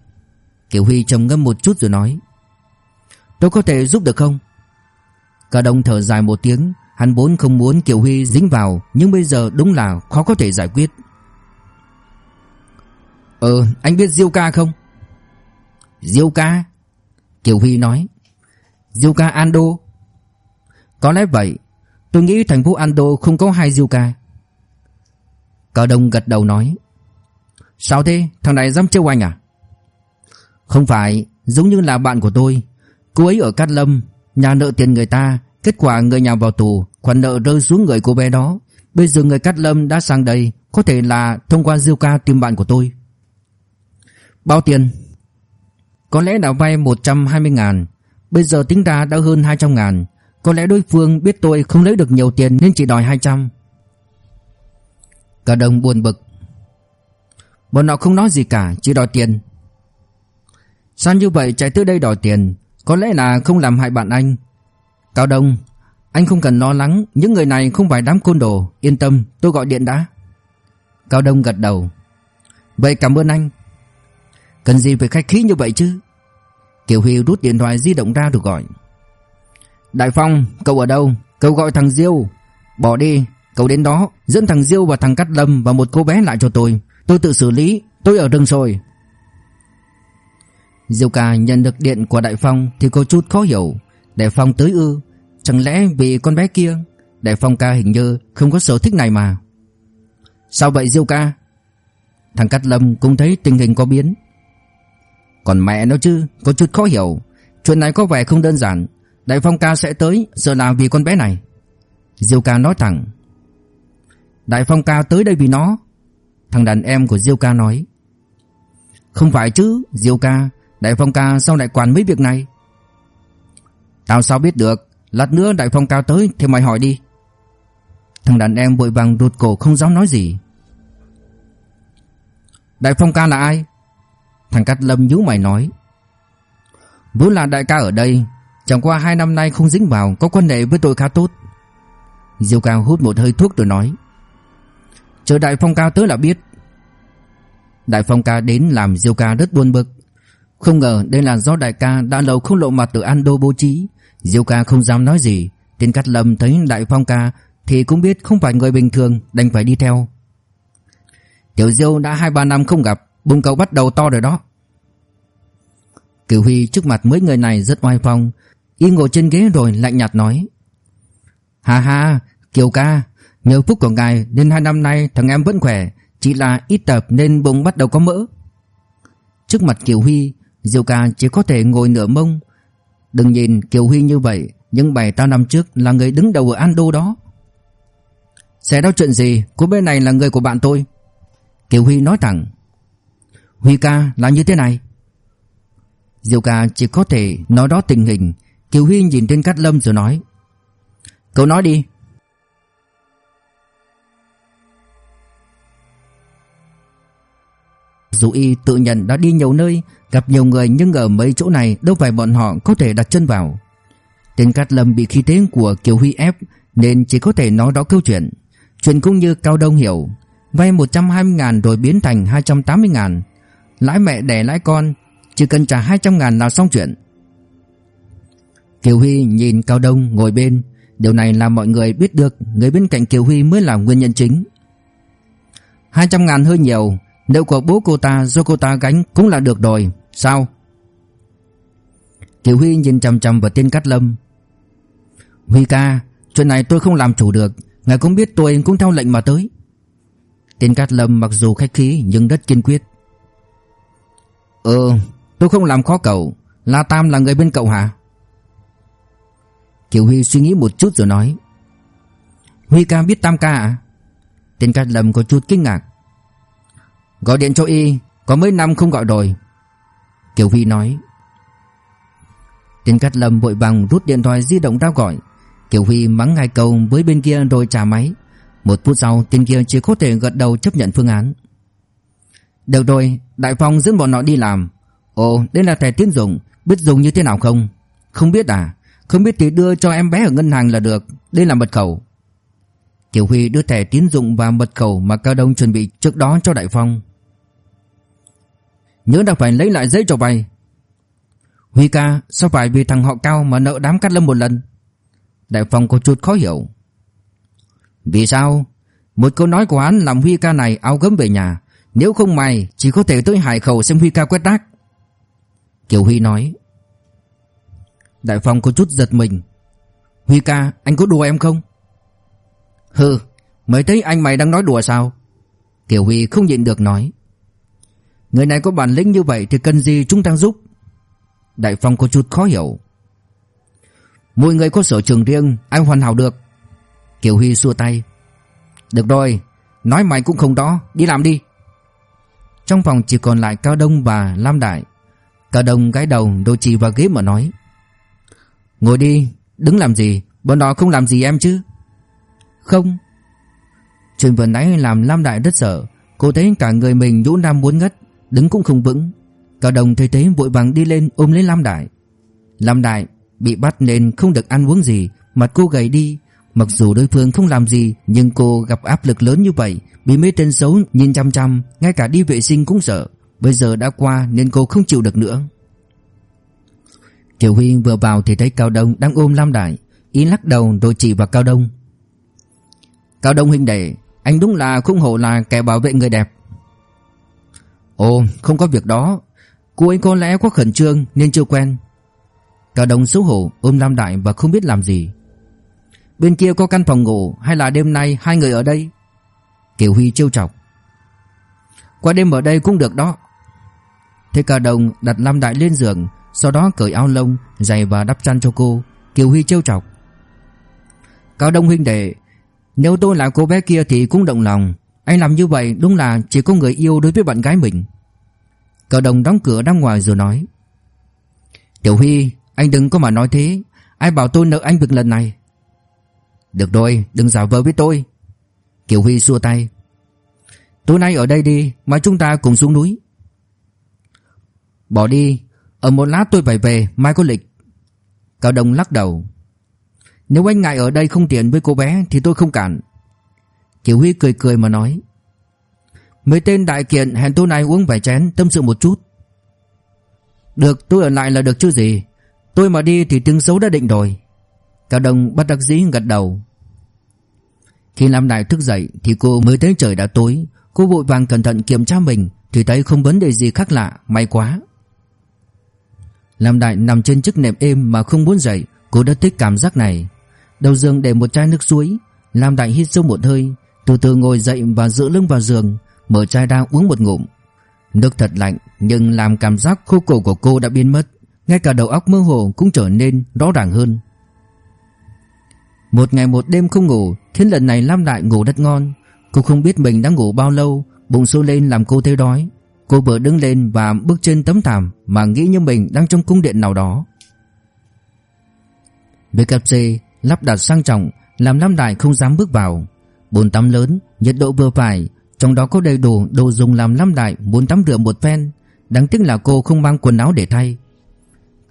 Kiều Huy trầm ngâm một chút rồi nói. Tôi có thể giúp được không? Cả đông thở dài một tiếng. Hắn vốn không muốn Kiều Huy dính vào, Nhưng bây giờ đúng là khó có thể giải quyết. Ờ anh biết Diêu ca không? Diêu ca? Kiều Huy nói. Diêu ca Ando. Có lẽ vậy, Tôi nghĩ thành phố Ando không có hai Diêu ca. Cao Đông gật đầu nói. Sao thế? Thằng này dám trêu anh à? Không phải, Giống như là bạn của tôi. Cô ấy ở Cát Lâm, Nhà nợ tiền người ta Kết quả người nhà vào tù, Khoản nợ rơi xuống người cô bé đó. Bây giờ người Cát Lâm đã sang đây, Có thể là thông qua Diêu ca tìm bạn của tôi. Bao tiền? Có lẽ đã vay 120 ngàn. Bây giờ tính ra đã hơn 200 ngàn. Có lẽ đối phương biết tôi không lấy được nhiều tiền Nên chỉ đòi 200 Cả đồng buồn bực. Bọn họ không nói gì cả, Chỉ đòi tiền. Sao như vậy chạy tới đây đòi tiền? Có lẽ là không làm hại bạn anh. Cao Đông, Anh không cần lo lắng, Những người này không phải đám côn đồ. Yên tâm, tôi gọi điện đã. Cao Đông gật đầu. Vậy cảm ơn anh. Cần gì phải khách khí như vậy chứ? Kiều Huy rút điện thoại di động ra được gọi. Đại Phong, Cậu ở đâu? Cậu gọi thằng Diêu. Bỏ đi, Cậu đến đó, Dẫn thằng Diêu và thằng Cát Lâm Và một cô bé lại cho tôi. Tôi tự xử lý, Tôi ở rừng rồi. Diêu ca nhận được điện của Đại Phong Thì có chút khó hiểu. Đại Phong tới ư. Chẳng lẽ vì con bé kia, Đại Phong ca hình như không có sở thích này mà? Sao vậy, Diêu ca? Thằng Cát Lâm cũng thấy tình hình có biến. Còn mẹ nó chứ, Có chút khó hiểu. Chuyện này có vẻ không đơn giản. Đại Phong ca sẽ tới Sợ là vì con bé này. Diêu ca nói thẳng. Đại Phong ca tới đây vì nó. Thằng đàn em của Diêu ca nói. Không phải chứ, Diêu ca. Đại Phong ca sao lại quản mấy việc này? Tao sao biết được? Lát nữa Đại Phong ca tới thì mày hỏi đi. Thằng đàn em vội vàng đột cổ không dám nói gì. Đại Phong ca là ai? Thằng Cát Lâm nhíu mày nói. Vốn là đại ca ở đây. Chẳng qua hai năm nay không dính vào, Có quan hệ với tôi khá tốt. Diêu ca hút một hơi thuốc rồi nói. Chờ Đại Phong ca tới là biết. Đại Phong ca đến làm Diêu ca rất buồn bực. Không ngờ đây là do đại ca đã lâu không lộ mặt từ Ando bố trí. Diêu ca không dám nói gì. Tên Cát Lâm thấy Đại Phong ca Thì cũng biết không phải người bình thường, Đành phải đi theo. Tiểu Diêu đã 2-3 năm không gặp Bùng cầu bắt đầu to rồi đó. Kiều Huy trước mặt mấy người này rất oai phong, Y ngồi trên ghế rồi lạnh nhạt nói. Hà hà Kiều ca, Nhờ phúc của ngài nên hai năm nay thằng em vẫn khỏe, Chỉ là ít tập nên bụng bắt đầu có mỡ. Trước mặt Kiều Huy, Diêu ca chỉ có thể ngồi nửa mông Đừng nhìn Kiều Huy như vậy, Nhưng bảy tao năm trước là người đứng đầu ở Ando đó. Sẽ ra chuyện gì? Cô bên này là người của bạn tôi. Kiều Huy nói thẳng. Huy ca, là như thế này. Diêu ca chỉ có thể nói đó tình hình. Kiều Huy nhìn trên Cát Lâm rồi nói. Cậu nói đi. Dù y tự nhận đã đi nhiều nơi, Gặp nhiều người nhưng ở mấy chỗ này Đâu phải bọn họ có thể đặt chân vào. Tên Cát Lâm bị khí thế của Kiều Huy ép, Nên chỉ có thể nói đó câu chuyện. Chuyện cũng như Cao Đông hiểu, Vay 120 ngàn rồi biến thành 280 ngàn. Lãi mẹ đẻ lãi con, Chỉ cần trả 200 ngàn là xong chuyện. Kiều Huy nhìn Cao Đông ngồi bên, Điều này làm mọi người biết được Người bên cạnh Kiều Huy mới là nguyên nhân chính. 200 ngàn hơi nhiều nếu của bố cô ta, do cô ta gánh Cũng là được rồi. Sao? Kiều Huy nhìn chằm chằm vào tên Cát Lâm. Huy ca, Chuyện này tôi không làm chủ được. Ngài cũng biết tôi cũng theo lệnh mà tới. Tên Cát Lâm mặc dù khách khí Nhưng rất kiên quyết. Ừ tôi không làm khó cậu. La Tam là người bên cậu hả? Kiều Huy suy nghĩ một chút rồi nói. Huy ca biết Tam ca à Tên Cát Lâm có chút kinh ngạc. Gọi điện cho y, Có mấy năm không gọi rồi. Kiều Huy nói. Tiến Cát Lâm vội vàng rút điện thoại di động ra gọi. Kiều Huy mắng hai câu với bên kia rồi trả máy. Một phút sau, tên kia chỉ có thể gật đầu chấp nhận phương án. Được rồi, Đại Phong dẫn bọn họ đi làm. Ồ, đây là thẻ tiến dụng. Biết dùng như thế nào không? Không biết à? Không biết thì đưa cho em bé ở ngân hàng là được. Đây là mật khẩu. Kiều Huy đưa thẻ tín dụng và mật khẩu Mà Cao Đông chuẩn bị trước đó cho Đại Phong. Nhớ đã phải lấy lại giấy cho vay. Huy ca, Sao phải vì thằng họ Cao mà nợ đám cắt lâm một lần? Đại phòng có chút khó hiểu. Vì sao? Một câu nói của hắn làm Huy ca này áo gấm về nhà. Nếu không mày Chỉ có thể tới hải khẩu xem Huy ca quét rác. Kiều Huy nói. Đại phòng có chút giật mình. Huy ca, anh có đùa em không? Hừ, Mới thấy anh mày đang nói đùa sao? Kiều Huy không nhịn được nói. Người này có bản lĩnh như vậy Thì cần gì chúng ta giúp? Đại Phong có chút khó hiểu. Mỗi người có sở trường riêng Anh hoàn hảo được? Kiều Huy xua tay. Được rồi, Nói mày cũng không đó, Đi làm đi. Trong phòng chỉ còn lại Cao Đông và Lam Đại. Cao Đông gái đầu đôi chỉ vào ghế mà nói. Ngồi đi, Đứng làm gì? Bọn đó không làm gì em chứ? Không. Chuyện vừa nãy làm Lam Đại rất sợ. Cô thấy cả người mình nhũ nam muốn ngất. Đứng cũng không vững. Cao Đồng thấy thế vội vàng đi lên ôm lấy Lam Đại. Lam Đại bị bắt nên không được ăn uống gì, Mặt cô gầy đi. Mặc dù đối phương không làm gì, Nhưng cô gặp áp lực lớn như vậy, Bị mấy tên xấu nhìn chăm chăm, Ngay cả đi vệ sinh cũng sợ. Bây giờ đã qua nên cô không chịu được nữa. Kiều Huy vừa vào thì thấy Cao Đông đang ôm Lam Đại, Ý lắc đầu rồi chỉ vào Cao Đông. Cao Đông huynh đệ, Anh đúng là không hổ là kẻ bảo vệ người đẹp. Ồ, không có việc đó. Cô ấy có lẽ quá khẩn trương, nên chưa quen. Cao Đông xấu hổ ôm Lam Đại và không biết làm gì. Bên kia có căn phòng ngủ, Hay là đêm nay hai người ở đây? Kiều Huy trêu chọc. Qua đêm ở đây cũng được đó. Thế Cao Đông đặt Lam Đại lên giường, Sau đó cởi áo lông, Giày và đắp chăn cho cô. Kiều Huy trêu chọc. Cao Đông huynh đệ, Nếu tôi là cô bé kia thì cũng động lòng. Anh làm như vậy đúng là chỉ có người yêu đối với bạn gái mình. Cậu đồng đóng cửa ra ngoài rồi nói. Tiểu Huy, Anh đừng có mà nói thế. Ai bảo tôi nợ anh việc lần này? Được rồi, đừng giả vờ với tôi. Kiều Huy xua tay. Tối nay ở đây đi Mà chúng ta cùng xuống núi. Bỏ đi, Ở một lát tôi phải về, Mai có lịch. Cậu đồng lắc đầu. Nếu anh ngại ở đây không tiện với cô bé Thì tôi không cản. Kiều Huy cười cười mà nói, Mấy tên đại kiện hẹn tôi này uống vài chén, Tâm sự một chút. Được, tôi ở lại là được chứ gì? Tôi mà đi thì tiếng xấu đã định rồi. Cao Đông bắt đặc dĩ gật đầu. Khi Lam Đại thức dậy Thì cô mới thấy trời đã tối. Cô vội vàng cẩn thận kiểm tra mình Thì thấy không vấn đề gì khác lạ, May quá. Lam Đại nằm trên chiếc nệm êm mà không muốn dậy, Cô đã thích cảm giác này. Đầu giường để một chai nước suối, Lam Đại hít sâu một hơi từ từ ngồi dậy và dựa lưng vào giường, Mở chai ra uống một ngụm. Nước thật lạnh, nhưng làm cảm giác khô cổ của cô đã biến mất. Ngay cả đầu óc mơ hồ cũng trở nên rõ ràng hơn. Một ngày một đêm không ngủ Khiến lần này Lam Đại ngủ rất ngon. Cô không biết mình đã ngủ bao lâu, Bụng sôi lên làm cô thấy đói. Cô vừa đứng lên và bước trên tấm thảm Mà nghĩ như mình đang trong cung điện nào đó. BKC lắp đặt sang trọng, Làm Lam Đại không dám bước vào. Bồn tắm lớn, nhiệt độ vừa phải Trong đó có đầy đủ đồ dùng làm Lam Đại Muốn tắm rửa một phen. Đáng tiếc là cô không mang quần áo để thay.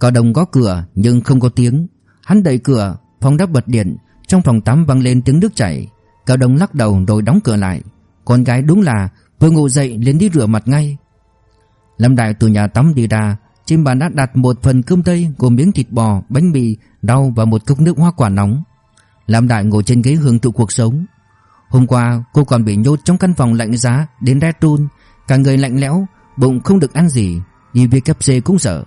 Cao đồng có cửa nhưng không có tiếng. Hắn đẩy cửa, phòng đã bật điện. Trong phòng tắm vang lên tiếng nước chảy. Cao đồng lắc đầu rồi đóng cửa lại. Con gái đúng là vừa ngủ dậy liền đi rửa mặt ngay. Lâm Đại từ nhà tắm đi ra. Trên bàn đã đặt một phần cơm tây Gồm miếng thịt bò, bánh mì, rau và một cốc nước hoa quả nóng. Lâm Đại ngồi trên ghế hưởng thụ cuộc sống. Hôm qua cô còn bị nhốt trong căn phòng lạnh giá Đến rét run. Cả người lạnh lẽo Bụng không được ăn gì. Đi VKC cũng sợ.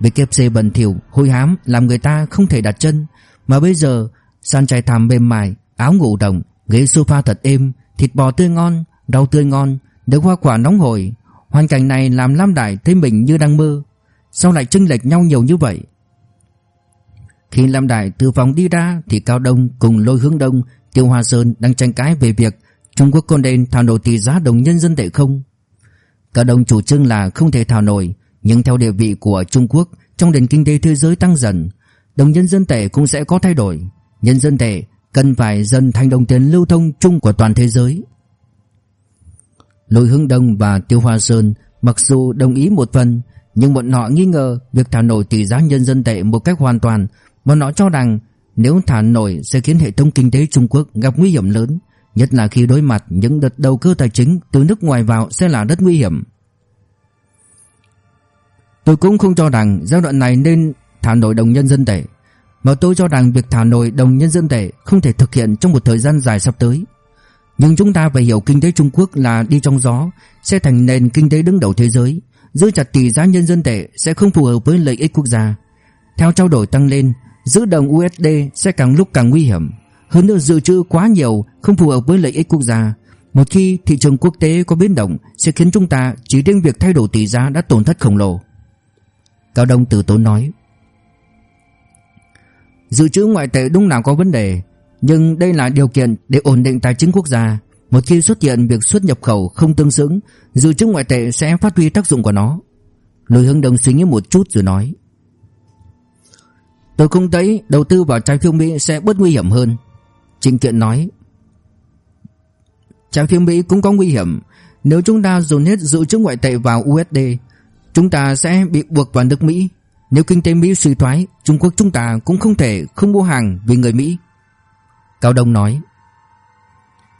VKC bẩn thỉu, hôi hám Làm người ta không thể đặt chân. Mà bây giờ Sàn trải thảm mềm mại Áo ngủ đồng Ghế sofa thật êm Thịt bò tươi ngon Rau tươi ngon được hoa quả nóng hổi. Hoàn cảnh này làm Lam Đại thấy mình như đang mơ. Sao lại chênh lệch nhau nhiều như vậy? Khi Lam Đại từ phòng đi ra Thì Cao Đông cùng Lôi Hướng Đông Tiêu Hoa Sơn đang tranh cãi về việc Trung Quốc có nên thảo nổi tỷ giá đồng nhân dân tệ không Cả đồng chủ trương là không thể thảo nổi, Nhưng theo địa vị của Trung Quốc, Trong nền kinh tế thế giới tăng dần, Đồng nhân dân tệ cũng sẽ có thay đổi Nhân dân tệ cần phải dần thành đồng tiền lưu thông chung của toàn thế giới Lôi Hưng Đông và Tiêu Hoa Sơn mặc dù đồng ý một phần, nhưng bọn họ nghi ngờ việc thảo nổi tỷ giá nhân dân tệ một cách hoàn toàn. Bọn họ cho rằng nếu thả nổi sẽ khiến hệ thống kinh tế Trung Quốc gặp nguy hiểm lớn, nhất là khi đối mặt những đợt đầu cơ tài chính từ nước ngoài vào sẽ là rất nguy hiểm. Tôi cũng không cho rằng giai đoạn này nên thả nổi đồng nhân dân tệ, mà tôi cho rằng việc thả nổi đồng nhân dân tệ không thể thực hiện trong một thời gian dài sắp tới. Nhưng chúng ta phải hiểu kinh tế Trung Quốc là đi trong gió, sẽ thành nền kinh tế đứng đầu thế giới, giữ chặt tỷ giá nhân dân tệ sẽ không phù hợp với lợi ích quốc gia. Theo trao đổi tăng lên, giữ đồng USD sẽ càng lúc càng nguy hiểm. Hơn nữa dự trữ quá nhiều không phù hợp với lợi ích quốc gia. Một khi thị trường quốc tế có biến động sẽ khiến chúng ta chỉ riêng việc thay đổi tỷ giá đã tổn thất khổng lồ. Cao Đông từ tốn nói. Dự trữ ngoại tệ đúng là có vấn đề, nhưng đây là điều kiện để ổn định tài chính quốc gia. Một khi xuất hiện việc xuất nhập khẩu không tương xứng, dự trữ ngoại tệ sẽ phát huy tác dụng của nó. Lôi Hướng Đông suy nghĩ một chút rồi nói. Tôi không thấy đầu tư vào trái phiếu Mỹ sẽ bớt nguy hiểm hơn. Trịnh Kiện nói. Trái phiếu Mỹ cũng có nguy hiểm. Nếu chúng ta dồn hết dự trữ ngoại tệ vào USD Chúng ta sẽ bị buộc vào nước Mỹ. Nếu kinh tế Mỹ suy thoái, Trung Quốc chúng ta cũng không thể không mua hàng vì người Mỹ. Cao Đông nói.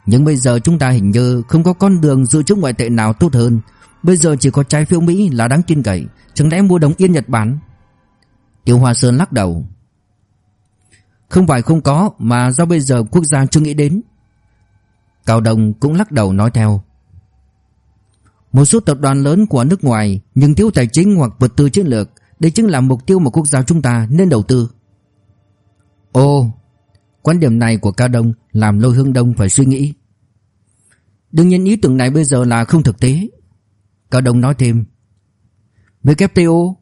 Nhưng bây giờ chúng ta hình như không có con đường dự trữ ngoại tệ nào tốt hơn. Bây giờ chỉ có trái phiếu Mỹ là đáng tin cậy. Chẳng lẽ mua đồng yên Nhật Bản? Tiêu Hoa Sơn lắc đầu. Không phải không có, Mà do bây giờ quốc gia chưa nghĩ đến. Cao Đồng cũng lắc đầu nói theo. Một số tập đoàn lớn của nước ngoài, Nhưng thiếu tài chính hoặc vật tư chiến lược, Đây chính là mục tiêu mà quốc gia chúng ta nên đầu tư. Ồ Quan điểm này của Cao Đông Làm Lôi Hương Đông phải suy nghĩ. Đương nhiên ý tưởng này bây giờ là không thực tế. Cao Đông nói thêm. WTO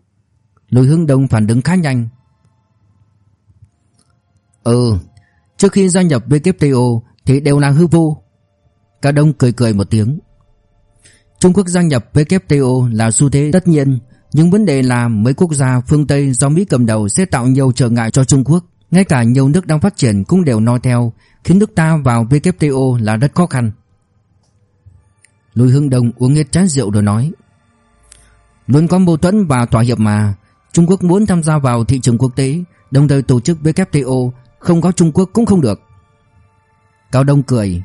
Lôi hướng Đông phản ứng khá nhanh. Ừ Trước khi gia nhập WTO Thì đều là hư vô. Cao Đông cười cười một tiếng. Trung Quốc gia nhập WTO là xu thế tất nhiên, Nhưng vấn đề là mấy quốc gia phương Tây do Mỹ cầm đầu sẽ tạo nhiều trở ngại cho Trung Quốc. Ngay cả nhiều nước đang phát triển cũng đều nói theo, Khiến nước ta vào WTO là rất khó khăn. Lùi Hưng Đông uống hết chén rượu rồi nói, Luôn có mâu thuẫn và thỏa hiệp mà. Trung Quốc muốn tham gia vào thị trường quốc tế, Đồng thời tổ chức WTO Không có Trung Quốc cũng không được. Cao Đông cười.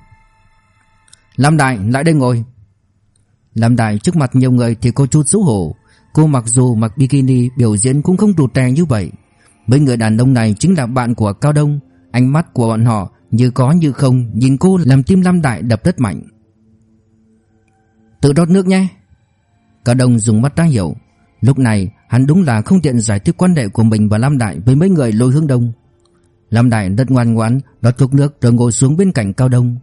Lam Đại, lại đây ngồi. Lam Đại trước mặt nhiều người thì có chút xấu hổ. Cô mặc dù mặc bikini, biểu diễn cũng không tụt tè như vậy. Mấy người đàn ông này chính là bạn của Cao Đông. Ánh mắt của bọn họ như có như không, Nhìn cô làm tim Lam Đại đập rất mạnh. Tự rót nước nhé. Cao Đông dùng mắt ra hiểu Lúc này hắn đúng là không tiện giải thích quan hệ của mình và Lam Đại với mấy người lôi hướng đông. Lam Đại rất ngoan ngoãn rót cốc nước rồi ngồi xuống bên cạnh Cao Đông.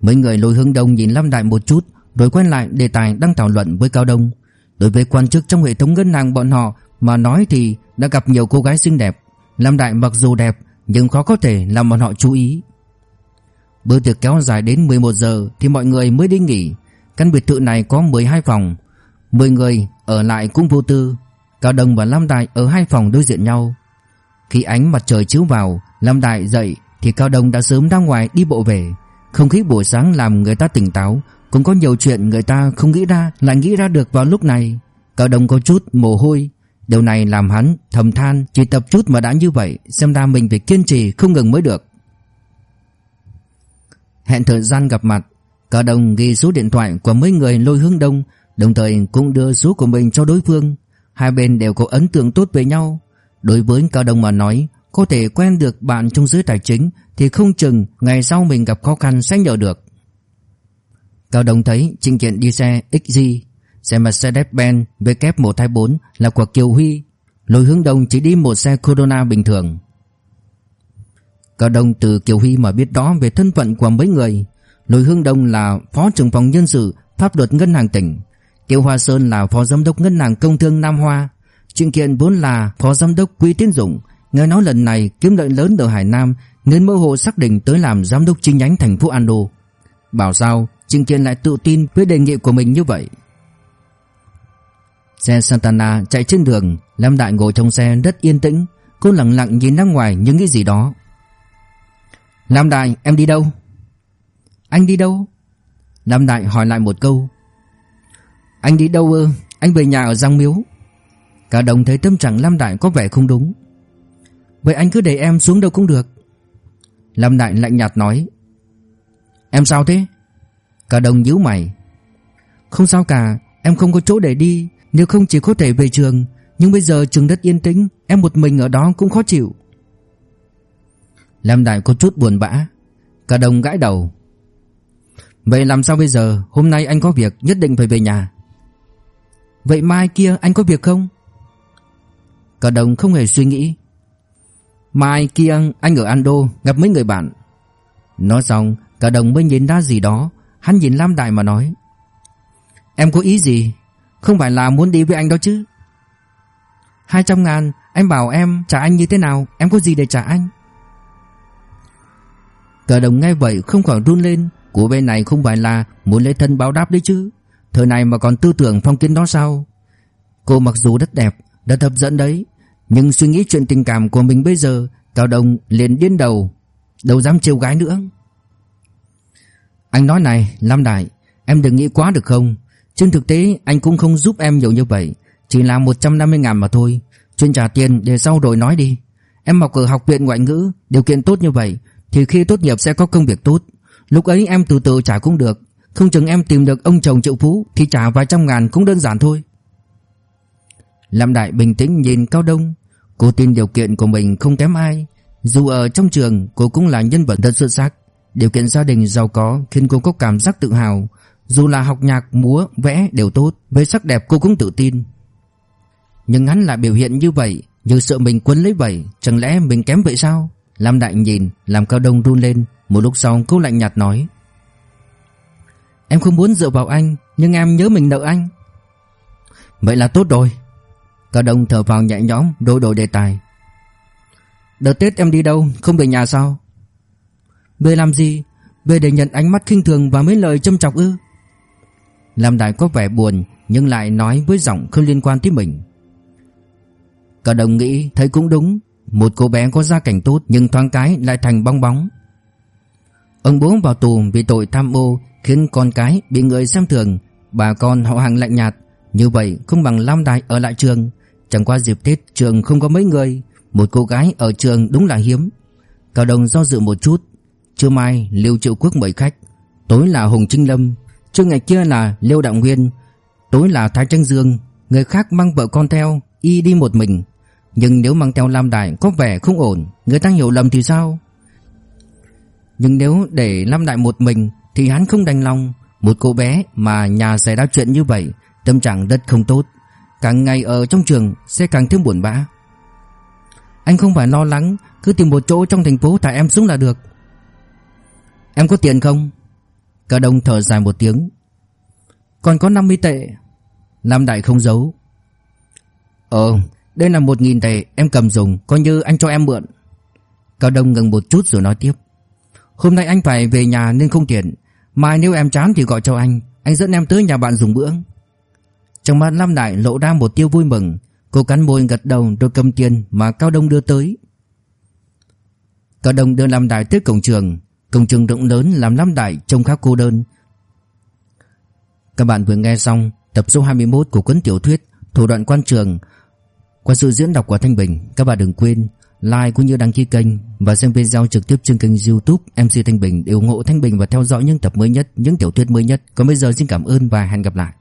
Mấy người lôi hướng đông nhìn Lam Đại một chút, Rồi quay lại đề tài đang thảo luận với Cao Đông. Đối với quan chức trong hệ thống ngân hàng bọn họ Mà nói thì đã gặp nhiều cô gái xinh đẹp. Lam Đại mặc dù đẹp, Nhưng khó có thể làm bọn họ chú ý. Bữa tiệc kéo dài đến 11 giờ Thì mọi người mới đi nghỉ. Căn biệt thự này có 12 phòng. 10 người ở lại cũng vô tư. Cao Đông và Lam Đại ở hai phòng đối diện nhau. Khi ánh mặt trời chiếu vào, Lam Đại dậy thì Cao Đông đã sớm ra ngoài đi bộ về. Không khí buổi sáng làm người ta tỉnh táo, Cũng có nhiều chuyện người ta không nghĩ ra, Lại nghĩ ra được vào lúc này. Cao Đông có chút mồ hôi. Điều này làm hắn thầm than, Chỉ tập chút mà đã như vậy, Xem ra mình phải kiên trì không ngừng mới được. Hẹn thời gian gặp mặt, Cao Đông ghi số điện thoại của mấy người lôi hướng đông, Đồng thời cũng đưa số của mình cho đối phương. Hai bên đều có ấn tượng tốt với nhau. Đối với Cao Đông mà nói, Có thể quen được bạn trong giới tài chính Thì không chừng ngày sau mình gặp khó khăn sẽ nhờ được. Cao Đông thấy Trịnh Kiện đi xe XG Xe Mercedes-Benz W124 là của Kiều Huy, lối hướng đông chỉ đi một xe Corona bình thường. Cao Đông từ Kiều Huy mà biết đó về thân phận của mấy người, lối hướng đông là phó trưởng phòng nhân sự Pháp luật ngân hàng tỉnh. Tiêu Hoa Sơn là phó giám đốc ngân hàng công thương Nam Hoa. Chuyện Kiện vốn là phó giám đốc Quý Tiến Dũng. Nghe nói lần này kiếm lợi lớn ở Hải Nam, Nên mơ hồ xác định tới làm giám đốc chi nhánh thành phố An Đô Bảo sao, chuyện Kiện lại tự tin với đề nghị của mình như vậy? Xe Santana chạy trên đường Lam Đại ngồi trong xe rất yên tĩnh. Cô lặng lặng nhìn ra ngoài những cái gì đó. Lam Đại, em đi đâu? Anh đi đâu? Lam Đại hỏi lại một câu. Anh đi đâu ư Anh về nhà ở Giang Miếu. Cả đồng thấy tâm trạng Lam Đại có vẻ không đúng. Vậy anh cứ để em xuống đâu cũng được. Lam Đại lạnh nhạt nói. Em sao thế? Cả đồng nhíu mày. Không sao cả, Em không có chỗ để đi. Nếu không chỉ có thể về trường, Nhưng bây giờ trường đất yên tĩnh, Em một mình ở đó cũng khó chịu. Lam Đại có chút buồn bã. Cả đồng gãi đầu. Vậy làm sao bây giờ? Hôm nay anh có việc, nhất định phải về nhà. Vậy mai kia anh có việc không? Cả đồng không hề suy nghĩ. Mai kia anh ở Ando gặp mấy người bạn. Nói xong, Cả đồng mới nhìn ra gì đó. Hắn nhìn Lam Đại mà nói. Em có ý gì? Không phải là muốn đi với anh đó chứ? 200 ngàn Anh bảo em trả anh như thế nào? Em có gì để trả anh? Cả đồng nghe vậy không khỏi run lên. Của bên này không phải là muốn lấy thân báo đáp đấy chứ. Thời này mà còn tư tưởng phong kiến đó sao? Cô mặc dù rất đẹp, Rất hấp dẫn đấy, Nhưng suy nghĩ chuyện tình cảm của mình bây giờ, Cao Đông liền điên đầu, Đâu dám trêu gái nữa. Anh nói này, Lam Đại, Em đừng nghĩ quá được không? Trên thực tế, anh cũng không giúp em nhiều như vậy, Chỉ là 150 ngàn mà thôi. Chuyên trả tiền để sau rồi nói đi. Em học ở học viện ngoại ngữ, Điều kiện tốt như vậy, Thì khi tốt nghiệp sẽ có công việc tốt. Lúc ấy em từ từ trả cũng được không chừng em tìm được ông chồng triệu phú Thì trả vài trăm ngàn cũng đơn giản thôi. Lâm Đại bình tĩnh nhìn Cao Đông. Cô tin điều kiện của mình không kém ai. Dù ở trong trường cô cũng là nhân vật rất xuất sắc. Điều kiện gia đình giàu có khiến cô có cảm giác tự hào. Dù là học nhạc, múa, vẽ đều tốt Về sắc đẹp cô cũng tự tin. Nhưng hắn lại biểu hiện như vậy Như sợ mình quấn lấy vậy Chẳng lẽ mình kém vậy sao? Lâm Đại nhìn làm Cao Đông run lên. Một lúc sau cô lạnh nhạt nói Em không muốn dựa vào anh, Nhưng em nhớ mình nợ anh. Vậy là tốt rồi. Cao Đông thở vào nhẹ nhõm đổi đổi đề tài. Đợt Tết em đi đâu, Không về nhà sao? Về làm gì? Về để nhận ánh mắt khinh thường và mấy lời châm chọc ư? Lam Đại có vẻ buồn, Nhưng lại nói với giọng không liên quan tới mình. Cao Đông nghĩ thấy cũng đúng. Một cô bé có gia cảnh tốt, Nhưng thoáng cái lại thành bong bóng. Ông bố vào tù vì tội tham ô Khiến con cái bị người xem thường. Bà con họ hàng lạnh nhạt. Như vậy không bằng Lam Đại ở lại trường. Chẳng qua dịp Tết, trường không có mấy người. Một cô gái ở trường đúng là hiếm. Cao Đông do dự một chút. Trưa mai Liêu Triệu Quốc mời khách. Tối là Hùng Trinh Lâm. Trưa ngày kia là Liêu Đạo Nguyên. Tối là Thái Tranh Dương. Người khác mang vợ con theo, Y đi một mình. Nhưng nếu mang theo Lam Đại có vẻ không ổn. Người ta hiểu lầm thì sao? Nhưng nếu để Lâm Đại một mình Thì hắn không đành lòng. Một cô bé mà nhà xảy ra chuyện như vậy, Tâm trạng rất không tốt. Càng ngày ở trong trường sẽ càng thêm buồn bã. Anh không phải lo lắng, Cứ tìm một chỗ trong thành phố thả em xuống là được. Em có tiền không? Cả đông thở dài một tiếng. Còn có 50 tệ. Lâm Đại không giấu. Ờ đây là 1.000 tệ Em cầm dùng, coi như anh cho em mượn. Cao Đông ngừng một chút rồi nói tiếp. Hôm nay anh phải về nhà nên không tiện. Mai nếu em chán thì gọi cho anh. Anh dẫn em tới nhà bạn dùng bữa. Trong mắt Lam Đại lộ ra một tiêu vui mừng. Cô cắn môi gật đầu rồi cầm tiền mà Cao Đông đưa tới. Cao Đông đưa Lam Đại tới cổng trường. Cổng trường rộng lớn làm Lam Đại trông khá cô đơn. Các bạn vừa nghe xong tập số 21 của cuốn tiểu thuyết Thủ đoạn quan trường Qua sự diễn đọc của Thanh Bình. Các bạn đừng quên like cũng như đăng ký kênh Và xem video trực tiếp trên kênh youtube MC Thanh Bình Để ủng hộ Thanh Bình và theo dõi những tập mới nhất, Những tiểu thuyết mới nhất. Còn bây giờ xin cảm ơn và hẹn gặp lại.